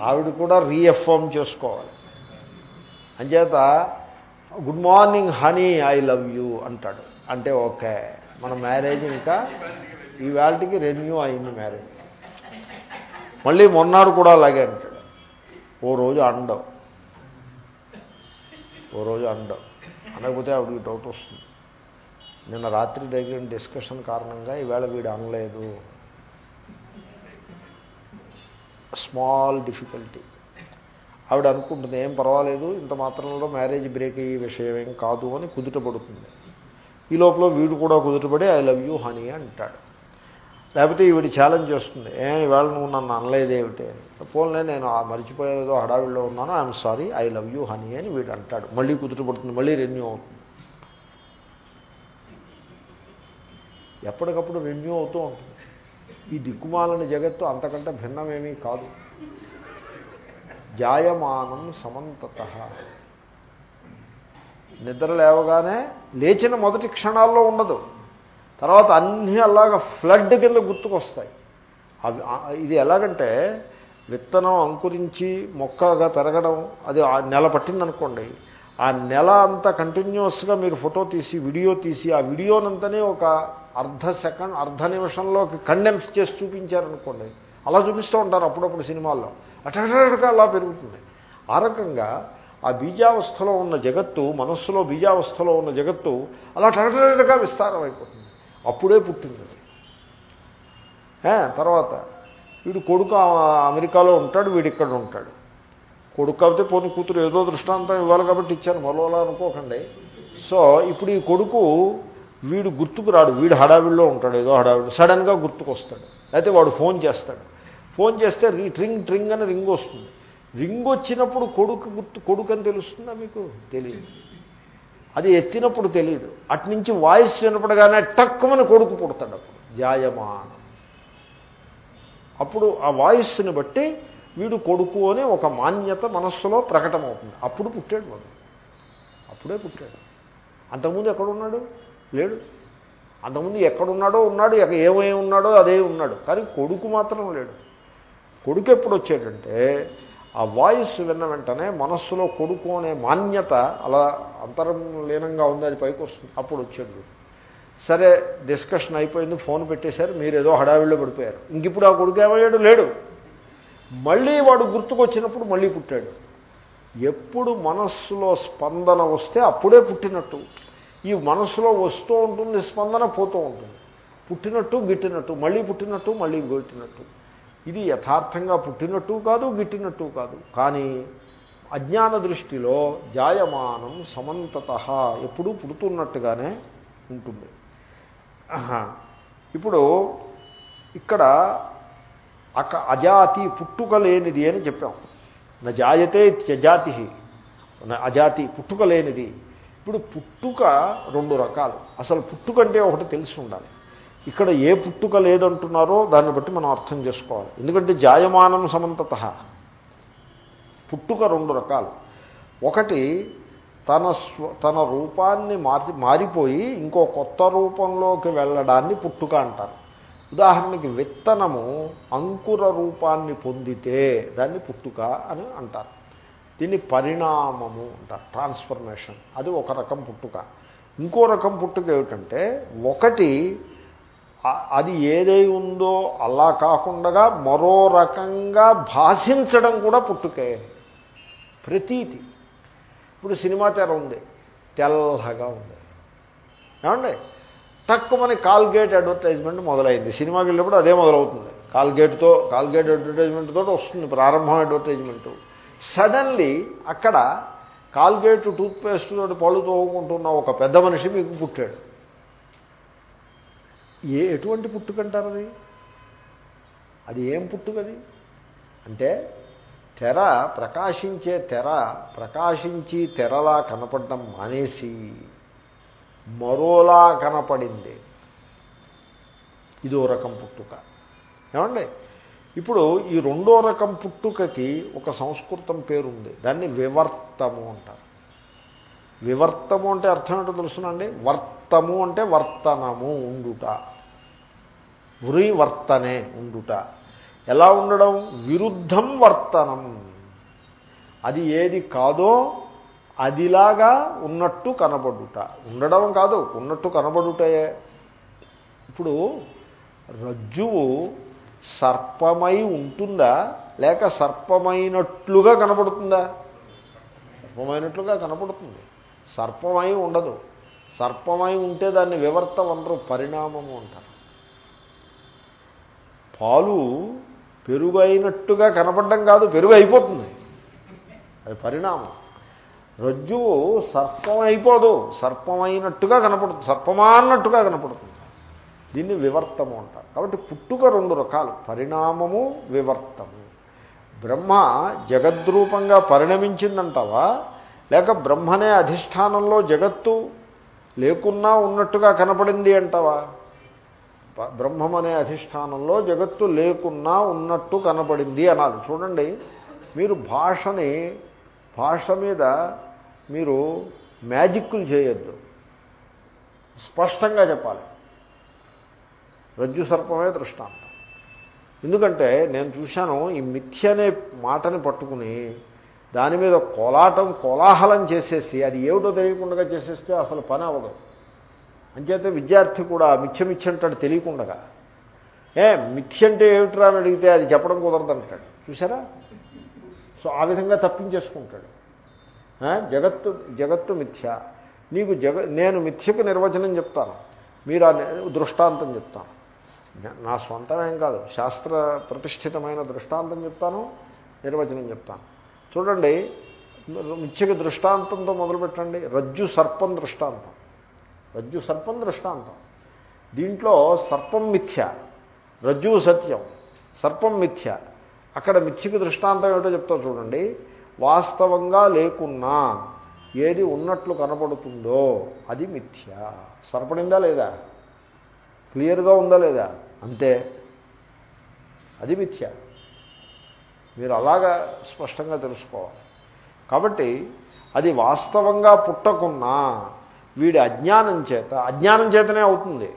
ఆవిడ కూడా రీఎఫర్మ్ చేసుకోవాలి. అంచేత good morning honey I love you అంటాడు. అంటే ఓకే మన మ్యారేజ్ ఇంకా ఈ వేళకి రెన్యూ అయింది మ్యారేజ్. మళ్ళీ మొన్నాడు కూడా అలాగే అంటాడు. ఓ రోజు అండవు. ఓ రోజు అండ. అనకపోతే ఆవిడకి డౌట్ వస్తుంది. నిన్న రాత్రి జరిగిన డిస్కషన్ కారణంగా ఈవేళ వీడు అనలేదు. స్మాల్ డిఫికల్టీ ఆవిడ అనుకుంటుంది ఏం పర్వాలేదు ఇంత మాత్రంలో మ్యారేజ్ బ్రేక్ అయ్యే విషయం ఏం కాదు అని కుదుటపడుతుంది ఈ లోపల వీడు కూడా కుదుటపడి ఐ లవ్ యూ హనీ అంటాడు. లేకపోతే ఈవిడ ఛాలెంజ్ చేస్తుంది. ఏ ఇవాళ నువ్వు నన్ను అనలేదేమిటి అని పోలే నేను ఆ మర్చిపోయేదో హడావిడిలో ఉన్నాను. I'm sorry I love you honey అని వీడు అంటాడు. మళ్ళీ కుదుటపడుతుంది మళ్ళీ రెన్యూ అవుతుంది. ఎప్పటికప్పుడు రెన్యూ అవుతూ ఉంటుంది. ఈ దిక్కుమాలని జగత్తు అంతకంటే భిన్నమేమీ కాదు. జాయమానం సమంతత. నిద్ర లేవగానే లేచిన మొదటి క్షణాల్లో ఉండదు. తర్వాత అన్నీ అలాగ ఫ్లడ్ కింద గుర్తుకొస్తాయి. అవి ఇది ఎలాగంటే విత్తనం అంకురించి మొక్కగా పెరగడం అది ఆ నెల పట్టిందనుకోండి. ఆ నెల అంతా కంటిన్యూస్గా మీరు ఫోటో తీసి వీడియో తీసి ఆ వీడియోనంతనే ఒక అర్ధ సెకండ్ అర్ధ నిమిషంలోకి కండెన్స్ చేసి చూపించారనుకోండి. అలా చూపిస్తూ ఉంటారు అప్పుడప్పుడు సినిమాల్లో. అటగా అలా పెరుగుతుంది. ఆ రకంగా ఆ బీజావస్థలో ఉన్న జగత్తు మనస్సులో బీజావస్థలో ఉన్న జగత్తు అలా టగటగా విస్తారం అయిపోతుంది అప్పుడే పుట్టింది. తర్వాత వీడు కొడుకు అమెరికాలో ఉంటాడు వీడు ఇక్కడ ఉంటాడు. కొడుకు కాబట్టి పోనీ కూతురు ఏదో దృష్టాంతం ఇవ్వాలి కాబట్టి ఇచ్చాను మరోలా అనుకోకండి. సో ఇప్పుడు ఈ కొడుకు వీడు గుర్తుకు రాడు వీడు హడావిడిలో ఉంటాడు ఏదో హడావిడి సడన్గా గుర్తుకు వస్తాడు అయితే వాడు ఫోన్ చేస్తాడు. ఫోన్ చేస్తే రింగ్ ట్రింగ్ ట్రింగ్ అని రింగ్ వస్తుంది. రింగ్ వచ్చినప్పుడు కొడుకు గుర్తు కొడుకు అని తెలుస్తుందా మీకు? తెలియదు అది ఎత్తినప్పుడు తెలియదు అట్నుంచి వాయిస్ వినపడగానే టక్కుమని కొడుకు పుడతాడు అప్పుడు. జాయమానం. అప్పుడు ఆ వాయిస్ని బట్టి వీడు కొడుకు అని ఒక మాన్యత మనస్సులో ప్రకటమవుతుంది. అప్పుడు పుట్టాడు వాడు. అప్పుడే పుట్టాడు. అంతకుముందు ఎక్కడున్నాడు? లేడు. అంతకుముందు ఎక్కడున్నాడో ఉన్నాడు ఎక్క ఏమై ఉన్నాడో అదే ఉన్నాడు. కానీ కొడుకు మాత్రం లేడు. కొడుకు ఎప్పుడు వచ్చాడంటే ఆ వాయిస్ విన్న వెంటనే మనస్సులో కొడుకు అనే మాన్యత అలా అంతర్లీనంగా ఉంది అది పైకి వస్తుంది. అప్పుడు వచ్చాడు సరే డిస్కషన్ అయిపోయింది ఫోన్ పెట్టేశారు మీరు ఏదో హడావిడిలో పడిపోయారు. ఇంక ఇప్పుడు ఆ కొడుకు ఏమయ్యాడు? లేడు. మళ్ళీ వాడు గుర్తుకొచ్చినప్పుడు మళ్ళీ పుట్టాడు. ఎప్పుడు మనస్సులో స్పందన వస్తే అప్పుడే పుట్టినట్టు. ఈ మనస్సులో వస్తూ ఉంటుంది స్పందన పోతూ ఉంటుంది. పుట్టినట్టు గిట్టినట్టు మళ్ళీ పుట్టినట్టు మళ్ళీ గొట్టినట్టు. ఇది యథార్థంగా పుట్టినట్టు కాదు గిట్టినట్టు కాదు. కానీ అజ్ఞాన దృష్టిలో జాయమానం సమంతత ఎప్పుడూ పుడుతున్నట్టుగానే ఉంటుంది. ఆహా. ఇప్పుడు ఇక్కడ అక అజాతి పుట్టుక లేనిది అని చెప్పాం. నా జాయతే త్యజాతి నా అజాతి పుట్టుక లేనిది. ఇప్పుడు పుట్టుక రెండు రకాలు. అసలు పుట్టుక అంటే ఒకటి తెలిసి ఉండాలి. ఇక్కడ ఏ పుట్టుక లేదంటున్నారో దాన్ని బట్టి మనం అర్థం చేసుకోవాలి. ఎందుకంటే జాయమానం సమంతత. పుట్టుక రెండు రకాలు. ఒకటి తన స్వ తన రూపాన్ని మారి మారిపోయి ఇంకో కొత్త రూపంలోకి వెళ్ళడాన్ని పుట్టుక అంటారు. ఉదాహరణకి విత్తనము అంకుర రూపాన్ని పొందితే దాన్ని పుట్టుక అని అంటారు. దీన్ని పరిణామము అంటారు. ట్రాన్స్ఫర్మేషన్. అది ఒక రకం పుట్టుక. ఇంకో రకం పుట్టుక ఏమిటంటే ఒకటి అది ఏదై ఉందో అలా కాకుండా మరో రకంగా భాషించడం కూడా పుట్టుకే. ప్రతీతి. ఇప్పుడు సినిమా తెర ఉంది. తెల్లగా ఉంది. ఏమండి? తక్కువని కాల్గేట్ అడ్వర్టైజ్మెంట్ మొదలైంది. సినిమాకి వెళ్ళినప్పుడు అదే మొదలవుతుంది. కాల్గేట్తో కాల్గేట్ అడ్వర్టైజ్మెంట్ తోటి వస్తుంది. ప్రారంభం అడ్వర్టైజ్మెంట్. సడన్లీ అక్కడ కాల్గేట్ టూత్పేస్ట్ తోటి పళ్ళు తోగుకుంటున్న ఒక పెద్ద మనిషి మీకు పుట్టాడు. ఏ ఎటువంటి పుట్టుకంటారు అది? అది ఏం పుట్టుకది? అంటే తెర ప్రకాశించే తెర ప్రకాశించి తెరలా కనపడడం మానేసి మరోలా కనపడింది. ఇదో రకం పుట్టుక. ఏమండి? ఇప్పుడు ఈ రెండో రకం పుట్టుకకి ఒక సంస్కృతం పేరుంది. దాన్ని వివర్తము అంటారు. వివర్తము అంటే అర్థం ఏంటో తెలుసునండి? వర్తము అంటే వర్తనము ఉండుట. వృయి వర్తనే ఉండుట. ఎలా ఉండడం? విరుద్ధం వర్తనం. అది ఏది కాదో అదిలాగా ఉన్నట్టు కనబడుట. ఉండడం కాదు ఉన్నట్టు కనబడుటయే ఇప్పుడు రజ్జువు సర్పమై ఉంటుందా? లేక సర్పమైనట్లుగా కనబడుతుందా? సర్పమైనట్లుగా కనపడుతుంది సర్పమై ఉండదు. సర్పమై ఉంటే దాన్ని వివర్తం అనరు పరిణామము అంటారు. పాలు పెరుగు అయినట్టుగా కనపడడం కాదు పెరుగు అయిపోతుంది. అది పరిణామం. రజ్జువు సర్పం అయిపోదు సర్పమైనట్టుగా కనపడుతుంది సర్పమా అన్నట్టుగా కనపడుతుంది. దీన్ని వివర్తము అంటారు. కాబట్టి పుట్టుక రెండు రకాలు పరిణామము వివర్తము. బ్రహ్మ జగద్రూపంగా పరిణమించిందంటావా? లేక బ్రహ్మనే అధిష్టానంలో జగత్తు లేకున్నా ఉన్నట్టుగా కనపడింది అంటావా? బ్రహ్మం అనే అధిష్టానంలో జగత్తు లేకున్నా ఉన్నట్టు కనపడింది అనాలి. చూడండి మీరు భాషని భాష మీద మీరు మ్యాజిక్లు చేయొద్దు. స్పష్టంగా చెప్పాలి. రజ్జు సర్పమే దృష్టాంతం. ఎందుకంటే నేను చూశాను ఈ మిథ్య అనే మాటని పట్టుకుని దాని మీద కోలాటం కోలాహలం చేసేసి అది ఏమిటో తెలియకుండా చేసేస్తే అసలు పని అవ్వదు. అంచేతే విద్యార్థి కూడా మిథ్య అంటాడు తెలియకుండా ఏ మిథ్య అంటే ఏమిట్రా అని అడిగితే అది చెప్పడం కుదరదు అంటాడు. చూసారా సో ఆ విధంగా తప్పించేసుకుంటాడు. జగత్తు జగత్తు మిథ్య. నీకు జగ నేను మిథ్యకు నిర్వచనం చెప్తాను. మీరు ఆ దృష్టాంతం చెప్తాను. నా స్వంతమేం కాదు. శాస్త్ర ప్రతిష్ఠితమైన దృష్టాంతం చెప్తాను నిర్వచనం చెప్తాను. చూడండి మిథ్యకు దృష్టాంతంతో మొదలుపెట్టండి. రజ్జు సర్పం దృష్టాంతం. రజ్జు సర్పం దృష్టాంతం. దీంట్లో సర్పం మిథ్య రజ్జువు సత్యం సర్పం మిథ్య. అక్కడ మిథ్యకి దృష్టాంతం ఏమిటో చెప్తా చూడండి. వాస్తవంగా లేకున్నా ఏది ఉన్నట్లు కనపడుతుందో అది మిథ్య. సర్పడిందా లేదా? క్లియర్గా ఉందా లేదా? అంతే. అది మిథ్య. మీరు అలాగా స్పష్టంగా తెలుసుకోవాలి. కాబట్టి అది వాస్తవంగా పుట్టకున్నా వీడి అజ్ఞానం చేత అజ్ఞానం చేతనే అవుతుంది.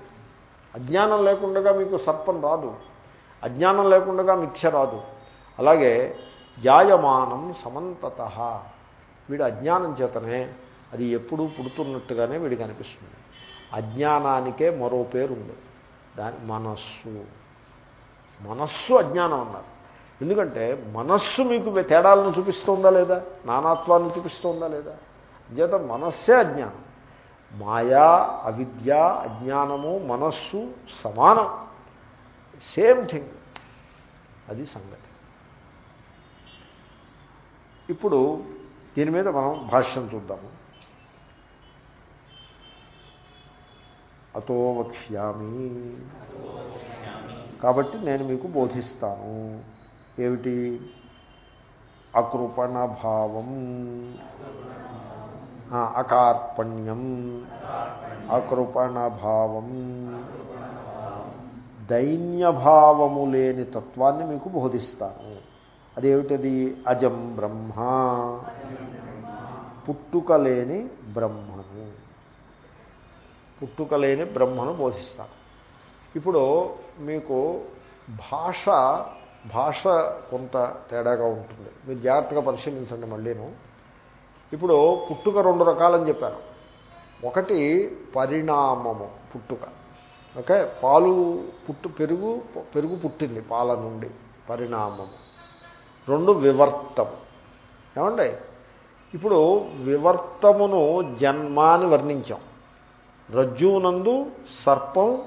అజ్ఞానం లేకుండా మీకు సర్పం రాదు. అజ్ఞానం లేకుండా మిథ్య రాదు. అలాగే జాయమానం సమంతత. వీడి అజ్ఞానం చేతనే అది ఎప్పుడూ పుడుతున్నట్టుగానే వీడికి అనిపిస్తుంది. అజ్ఞానానికే మరో పేరు ఉంది దాని మనస్సు. మనస్సు అజ్ఞానం అన్నారు. ఎందుకంటే మనస్సు మీకు తేడాలను చూపిస్తుందా లేదా? నానాత్వాన్ని చూపిస్తుందా లేదా? చేత మనస్సే అజ్ఞానం. మాయా అవిద్య అజ్ఞానము మనస్సు సమానం. Same thing. అది సంగతి. ఇప్పుడు దీని మీద మనం భాష్యం చూద్దాము. అతో వక్ష్యామి. కాబట్టి నేను మీకు బోధిస్తాను. ఏమిటి? అకృపణ భావం అకార్పణ్యం అకృపణ భావం దైన్యభావము లేని తత్వాన్ని మీకు బోధిస్తాను. అదేమిటది? అజం బ్రహ్మ పుట్టుక లేని బ్రహ్మను. పుట్టుక లేని బ్రహ్మను బోధిస్తాను. ఇప్పుడు మీకు భాష భాష కొంత తేడాగా ఉంటుంది. మీరు జాగ్రత్తగా పరిశీలించండి మళ్ళీను. ఇప్పుడు పుట్టుక రెండు రకాలని చెప్పాను. ఒకటి పరిణామము పుట్టుక. ఓకే? పాలు పుట్టు పెరుగు పెరుగు పుట్టింది పాల నుండి పరిణామము. రెండు వివర్తము. ఏమండి? ఇప్పుడు వివర్తమును జన్మ అని వర్ణించాం. రజ్జువునందు సర్పం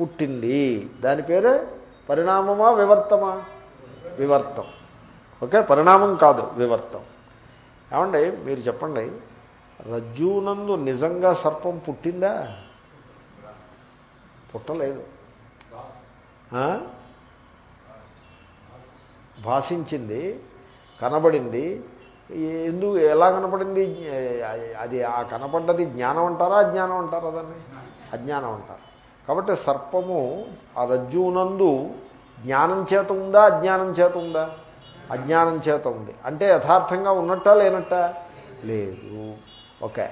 పుట్టింది. దాని పేరే పరిణామమా వివర్తమా? వివర్తం. ఓకే? పరిణామం కాదు వివర్తం. ఏమండి మీరు చెప్పండి రజ్జువునందు నిజంగా సర్పం పుట్టిందా? పుట్టలేదు. భాషించింది కనబడింది. ఎందుకు ఎలా కనపడింది అది ఆ కనపడ్డది జ్ఞానం అంటారా అజ్ఞానం అంటారా దాన్ని? అజ్ఞానం అంటారు. కాబట్టి సర్పము ఆ రజ్జువునందు జ్ఞానం చేత ఉందా అజ్ఞానం చేత ఉందా? అజ్ఞానం చేత ఉంది. అంటే యథార్థంగా ఉన్నట్టా లేనట్టా? లేదు. ఓకే.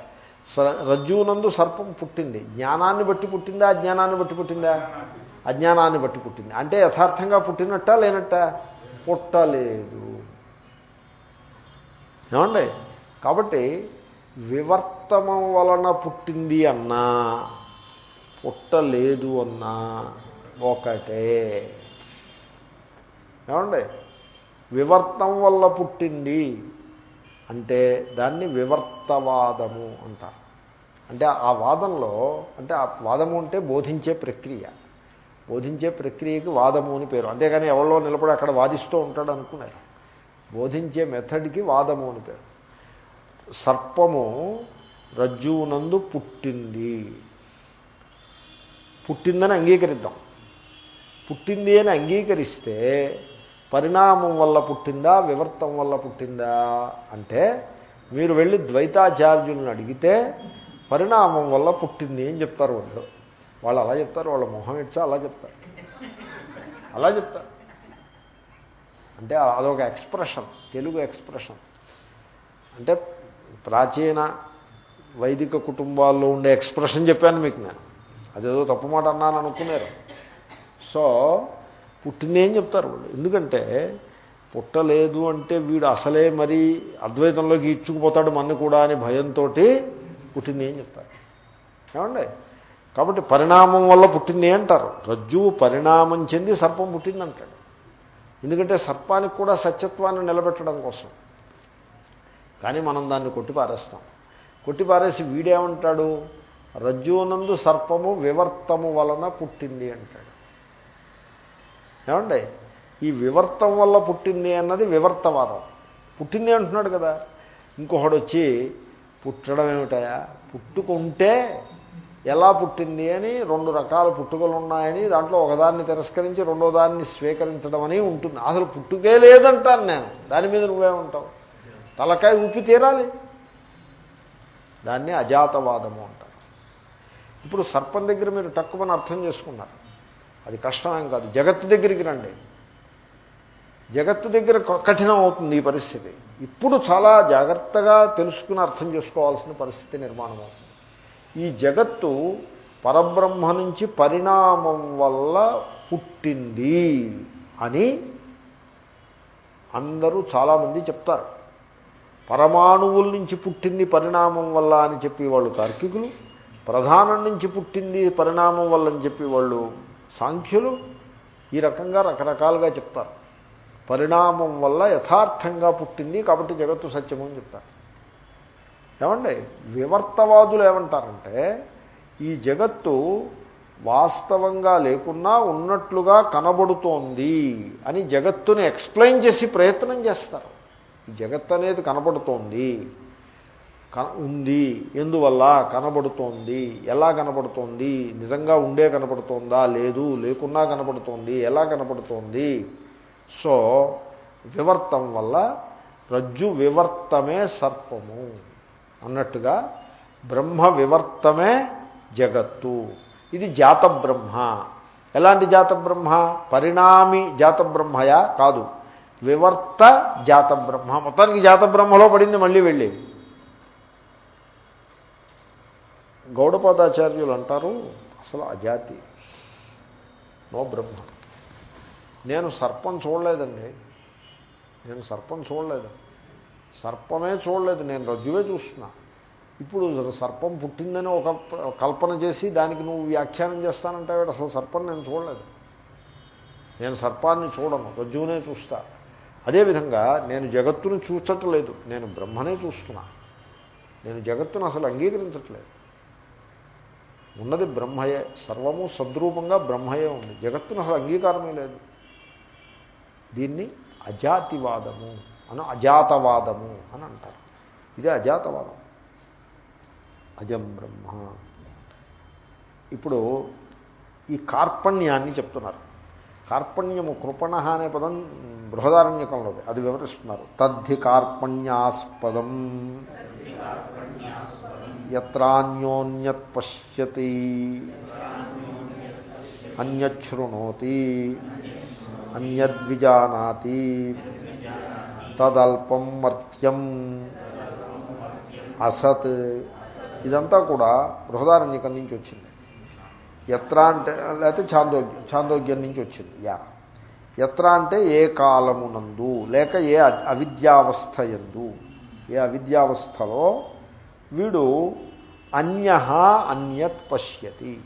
రజ్జువునందు సర్పం పుట్టింది. జ్ఞానాన్ని బట్టి పుట్టిందా? అజ్ఞానాన్ని బట్టి పుట్టిందా? అజ్ఞానాన్ని బట్టి పుట్టింది. అంటే యథార్థంగా పుట్టినట్టా లేనట్టా? పుట్టలేదు. ఏమండి? కాబట్టి వివర్తమం వలన పుట్టింది అన్నా పుట్టలేదు అన్నా ఒకటే. ఏమండి? వివర్తం వల్ల పుట్టింది అంటే దాన్ని వివర్తవాదము అంటారు. అంటే ఆ వాదంలో అంటే ఆ వాదము అంటే బోధించే ప్రక్రియ. బోధించే ప్రక్రియకి వాదము అని పేరు. అంతేగాని ఎవరిలో నిలబడి అక్కడ వాదిస్తూ ఉంటాడు అనుకున్నారు. బోధించే మెథడ్కి వాదము అని పేరు. సర్పము రజ్జువునందు పుట్టింది. పుట్టిందని అంగీకరిద్దాం. పుట్టింది అని అంగీకరిస్తే పరిణామం వల్ల పుట్టిందా వివర్తం వల్ల పుట్టిందా అంటే మీరు వెళ్ళి ద్వైతాచార్యులను అడిగితే పరిణామం వల్ల పుట్టింది అని చెప్తారు వాళ్ళు? వాళ్ళు అలా చెప్తారు వాళ్ళ మొహం ఇచ్చా అలా చెప్తారు. అలా చెప్తారు. అంటే అదొక ఎక్స్ప్రెషన్ తెలుగు ఎక్స్ప్రెషన్. అంటే ప్రాచీన వైదిక కుటుంబాల్లో ఉండే ఎక్స్ప్రెషన్ చెప్పాను మీకు నేను. అదేదో తప్పు మాట అన్నాను అనుకున్నారు. సో పుట్టింది ఏం చెప్తారు వాళ్ళు? ఎందుకంటే పుట్టలేదు అంటే వీడు అసలే మరి అద్వైతంలోకి ఇచ్చుకుపోతాడు మన్ను కూడా అని భయంతో పుట్టింది ఏం చెప్తారు? ఏమండి? కాబట్టి పరిణామం వల్ల పుట్టింది అంటారు. రజ్జువు పరిణామం చెంది సర్పం పుట్టిందంటాడు ఎందుకంటే సర్పానికి కూడా సత్యత్వాన్ని నిలబెట్టడం కోసం. కానీ మనం దాన్ని కొట్టిపారేస్తాం. కొట్టిపారేసి వీడేమంటాడు? రజ్జువునందు సర్పము వివర్తము వలన పుట్టింది అంటాడు. ఏమండి? ఈ వివర్తం వల్ల పుట్టింది అన్నది వివర్తవాదం. పుట్టింది అంటున్నాడు కదా. ఇంకొకడు వచ్చి పుట్టడం ఏమిటయా పుట్టుకుంటే ఎలా పుట్టింది అని రెండు రకాల పుట్టుకలు ఉన్నాయని దాంట్లో ఒకదాన్ని తిరస్కరించి రెండో దాన్ని స్వీకరించడం అని ఉంటుంది. అసలు పుట్టుకే లేదంటాను నేను. దాని మీద నువ్వేమంటావు? తలకాయ ఊపి తీరాలి. దాన్ని అజాతవాదము అంటారు. ఇప్పుడు సర్పం దగ్గర మీరు తక్కువని అర్థం చేసుకున్నారు. అది కష్టమేం కాదు. జగత్తు దగ్గరికి రండి. జగత్తు దగ్గర కఠినం అవుతుంది ఈ పరిస్థితి. ఇప్పుడు చాలా జాగ్రత్తగా తెలుసుకుని అర్థం చేసుకోవాల్సిన పరిస్థితి నిర్మాణం అవుతుంది. ఈ జగత్తు పరబ్రహ్మ నుంచి పరిణామం వల్ల పుట్టింది అని అందరూ చాలామంది చెప్తారు. పరమాణువుల నుంచి పుట్టింది పరిణామం వల్ల అని చెప్పి వాళ్ళు తార్కికులు ప్రధానం నుంచి పుట్టింది పరిణామం వల్ల అని చెప్పి వాళ్ళు సాంఖ్యులు ఈ రకంగా రకరకాలుగా చెప్తారు. పరిణామం వల్ల యథార్థంగా పుట్టింది కాబట్టి జగత్తు సత్యము అని చెప్తారు. ఏమండి? వివర్తవాదులు ఏమంటారంటే ఈ జగత్తు వాస్తవంగా లేకున్నా ఉన్నట్లుగా కనబడుతోంది అని జగత్తుని ఎక్స్ప్లెయిన్ చేసి ప్రయత్నం చేస్తారు. ఈ జగత్ అనేది కనబడుతోంది. ఉంది. ఎందువల్ల? కనబడుతోంది. ఎలా కనబడుతోంది? నిజంగా ఉండే కనబడుతోందా? లేదు. లేకున్నా కనబడుతోంది. ఎలా కనబడుతోంది? సో వివర్తం వల్ల రజ్జు వివర్తమే సర్పము అన్నట్టుగా బ్రహ్మ వివర్తమే జగత్తు. ఇది జాత బ్రహ్మ ఎలాంటి జాత బ్రహ్మ పరిణామి జాత బ్రహ్మయా కాదు. వివర్త జాత బ్రహ్మ మొత్తానికి జాత బ్రహ్మలో పడింది మళ్ళీ వెళ్ళి. గౌడపాదాచార్యులు అంటారు అసలు అజాతి. నో బ్రహ్మ. నేను సర్పం చూడలేదండి. నేను సర్పం చూడలేదు. సర్పమే చూడలేదు. నేను రజ్జువే చూస్తున్నా. ఇప్పుడు సర్పం పుట్టిందని ఒక కల్పన చేసి దానికి నువ్వు వ్యాఖ్యానం చేస్తానంటే అసలు సర్పం నేను చూడలేదు. నేను సర్పాన్ని చూడను రజ్జువునే చూస్తా. అదేవిధంగా నేను జగత్తును చూచట్లేదు. నేను బ్రహ్మనే చూస్తున్నా. నేను జగత్తును అసలు అంగీకరించట్లేదు. ఉన్నది బ్రహ్మయే సర్వము సద్రూపంగా బ్రహ్మయే ఉంది. జగత్తును అసలు అంగీకారమే లేదు. దీన్ని అజాతివాదము అని అజాతవాదము అని అంటారు. ఇదే అజాతవాదం. అజం బ్రహ్మ. ఇప్పుడు ఈ కార్పణ్యాన్ని చెప్తున్నారు. కార్పణ్యము కృపణ అనే పదం బృహదారణ్యకంలోది. అది వివరిస్తున్నారు. తద్ధి కార్పణ్యాస్పదం ఎత్రాన్యోన్యత్ పశ్యతి అన్యశృణోతి అన్యద్విజానాతి. తదల్పం మర్త్యం. అసత్. ఇదంతా కూడా బృహదారణ్యకం నుంచి వచ్చింది. ఎత్ర అంటే లేకపోతే చాందోగ్యం చాందోగ్యం నుంచి వచ్చింది. యా. ఎత్ర అంటే ఏ కాలమునందు లేక ఏ అవిద్యావస్థ ఎందు ఏ అవిద్యావస్థలో వీడు అన్య అన్యత్ పశ్యతి.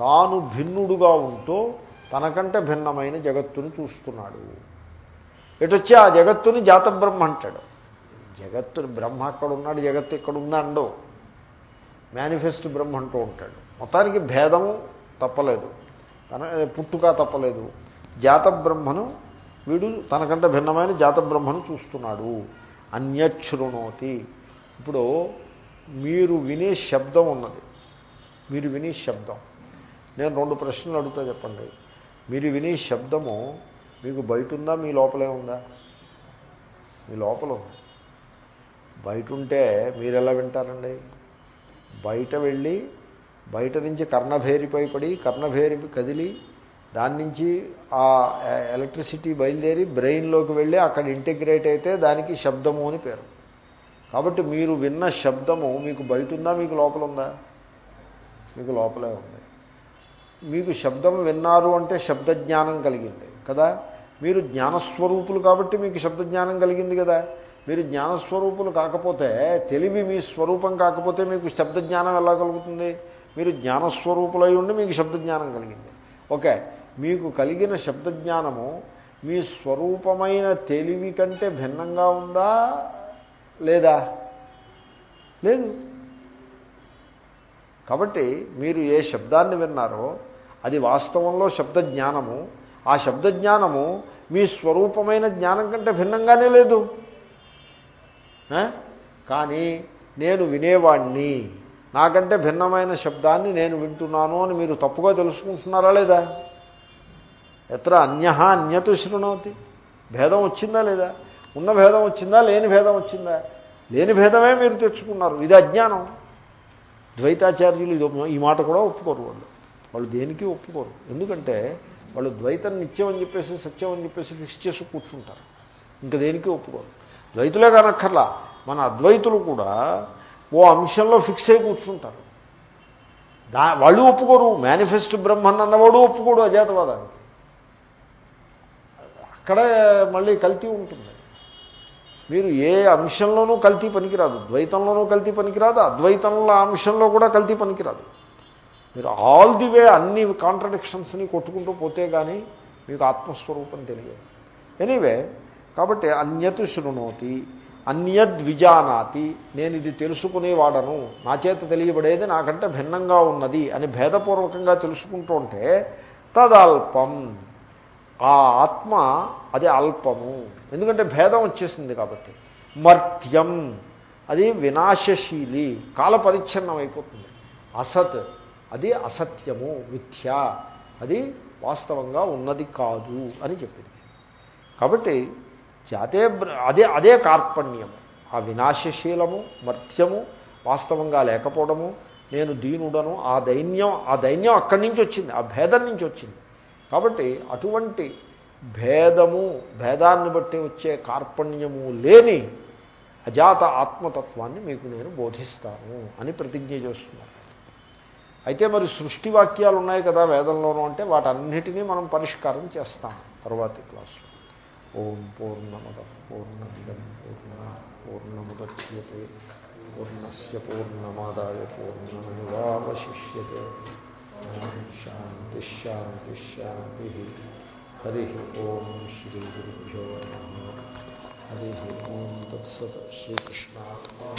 తాను భిన్నుడుగా ఉంటూ తనకంటే భిన్నమైన జగత్తుని చూస్తున్నాడు. ఎటొచ్చి ఆ జగత్తుని జాత బ్రహ్మ అంటాడు. జగత్తు బ్రహ్మ అక్కడ ఉన్నాడు జగత్తు ఇక్కడ ఉందా మేనిఫెస్ట్ బ్రహ్మ అంటూ ఉంటాడు. మొత్తానికి భేదము తప్పలేదు. తన పుట్టుక తప్పలేదు. జాత బ్రహ్మను వీడు తనకంటే భిన్నమైన జాత బ్రహ్మను చూస్తున్నాడు. అన్యశృణోతి ఇప్పుడు మీరు వినే శబ్దం ఉన్నది. మీరు వినే శబ్దం. నేను రెండు ప్రశ్నలు అడుగుతా చెప్పండి. మీరు వినే శబ్దము మీకు బయట ఉందా మీ లోపలే ఉందా? మీ లోపల ఉంది. బయట ఉంటే మీరు ఎలా వింటారండి? బయట వెళ్ళి బయట నుంచి కర్ణభేరిపై పడి కర్ణభేరి కదిలి దాని నుంచి ఆ ఎలక్ట్రిసిటీ బయలుదేరి బ్రెయిన్లోకి వెళ్ళి అక్కడ ఇంటిగ్రేట్ అయితే దానికి శబ్దము అని పేరు. కాబట్టి మీరు విన్న శబ్దము మీకు బయట ఉందా మీకు లోపల ఉందా మీకు లోపలే ఉంది. మీకు శబ్దం విన్నారు అంటే శబ్దజ్ఞానం కలిగింది కదా? మీరు జ్ఞానస్వరూపులు కాబట్టి మీకు శబ్దజ్ఞానం కలిగింది కదా? మీరు జ్ఞానస్వరూపులు కాకపోతే తెలివి మీ స్వరూపం కాకపోతే మీకు శబ్దజ్ఞానం ఎలా కలుగుతుంది? మీరు జ్ఞానస్వరూపులై ఉండి మీకు శబ్దజ్ఞానం కలిగింది. ఓకే మీకు కలిగిన శబ్దజ్ఞానము మీ స్వరూపమైన తెలివి కంటే భిన్నంగా ఉందా? లేదా? లేదు. కాబట్టి మీరు ఏ శబ్దాన్ని విన్నారో అది వాస్తవంలో శబ్దజ్ఞానము. ఆ శబ్దజ్ఞానము మీ స్వరూపమైన జ్ఞానం కంటే భిన్నంగానే లేదు. కానీ నేను వినేవాణ్ణి. నాకంటే భిన్నమైన శబ్దాన్ని నేను వింటున్నాను అని మీరు తప్పుగా తెలుసుకుంటున్నారా లేదా? ఎత్ర అన్య అన్యతు శృణవతి భేదం వచ్చిందా లేదా? ఉన్న భేదం వచ్చిందా లేని భేదం వచ్చిందా? లేని భేదమే మీరు తెచ్చుకున్నారు. ఇది అజ్ఞానం. ద్వైతాచార్యులు ఇది ఈ మాట కూడా ఒప్పుకోరు వాళ్ళు. వాళ్ళు దేనికి ఒప్పుకోరు. ఎందుకంటే వాళ్ళు ద్వైతం నిత్యం అని చెప్పేసి సత్యం అని చెప్పేసి ఫిక్స్ చేసి కూర్చుంటారు. ఇంకా దేనికి ఒప్పుకోరు. ద్వైతులే కానక్కర్లా. మన అద్వైతులు కూడా ఓ అంశంలో ఫిక్స్ అయి కూర్చుంటారు. దా వాళ్ళు ఒప్పుకోరు. మేనిఫెస్టో బ్రహ్మన్ అన్నవాడు ఒప్పుకోడు అజాతవాదానికి. అక్కడే మళ్ళీ కల్తీ ఉంటుంది. మీరు ఏ అంశంలోనూ కల్తీ పనికిరాదు. ద్వైతంలోనూ కల్తీ పనికిరాదు. అద్వైతంలో అంశంలో కూడా కల్తీ పనికిరాదు. మీరు ఆల్ ది వే అన్ని కాంట్రడిక్షన్స్ని కొట్టుకుంటూ పోతే కానీ మీకు ఆత్మస్వరూపం తెలియదు. ఎనీవే కాబట్టి అన్యత్ శృణోతి అన్యద్విజానాతి నేను ఇది తెలుసుకునేవాడను. నా చేత తెలియబడేది నాకంటే భిన్నంగా ఉన్నది అని భేదపూర్వకంగా తెలుసుకుంటూ ఉంటే తదల్పం. ఆ ఆత్మ అది అల్పము. ఎందుకంటే భేదం వచ్చేసింది కాబట్టి. మర్త్యం. అది వినాశశీలి. కాల పరిచ్ఛిన్నం అయిపోతుంది అసత్. అది అసత్యము. మిథ్య. అది వాస్తవంగా ఉన్నది కాదు అని చెప్పింది. కాబట్టి జాతే అదే అదే కార్పణ్యము. ఆ వినాశశీలము మర్త్యము వాస్తవంగా లేకపోవడము నేను దీనుడను ఆ దైన్యం ఆ దైన్యం అక్కడి నుంచి వచ్చింది. ఆ భేదం నుంచి వచ్చింది. కాబట్టి అటువంటి భేదము భేదాన్ని బట్టి వచ్చే కార్పణ్యము లేని అజాత ఆత్మతత్వాన్ని మీకు నేను బోధిస్తాను అని ప్రతిజ్ఞ చేస్తున్నాను అయితే మరి సృష్టి వాక్యాలు ఉన్నాయి కదా వేదంలోనూ అంటే వాటన్నిటినీ మనం పరిష్కారం చేస్తాం తర్వాతి క్లాసులో. ఓం పూర్ణమద పూర్ణమిదం పూర్ణ పూర్ణముద్యతే పూర్ణస్ పూర్ణమాదాయ పూర్ణమేవాశిష్యతే शांति शांति शांति हरि ओम श्री गुरुभ्यो नम। हरि ओम तत्सत श्रीकृष्णात्मा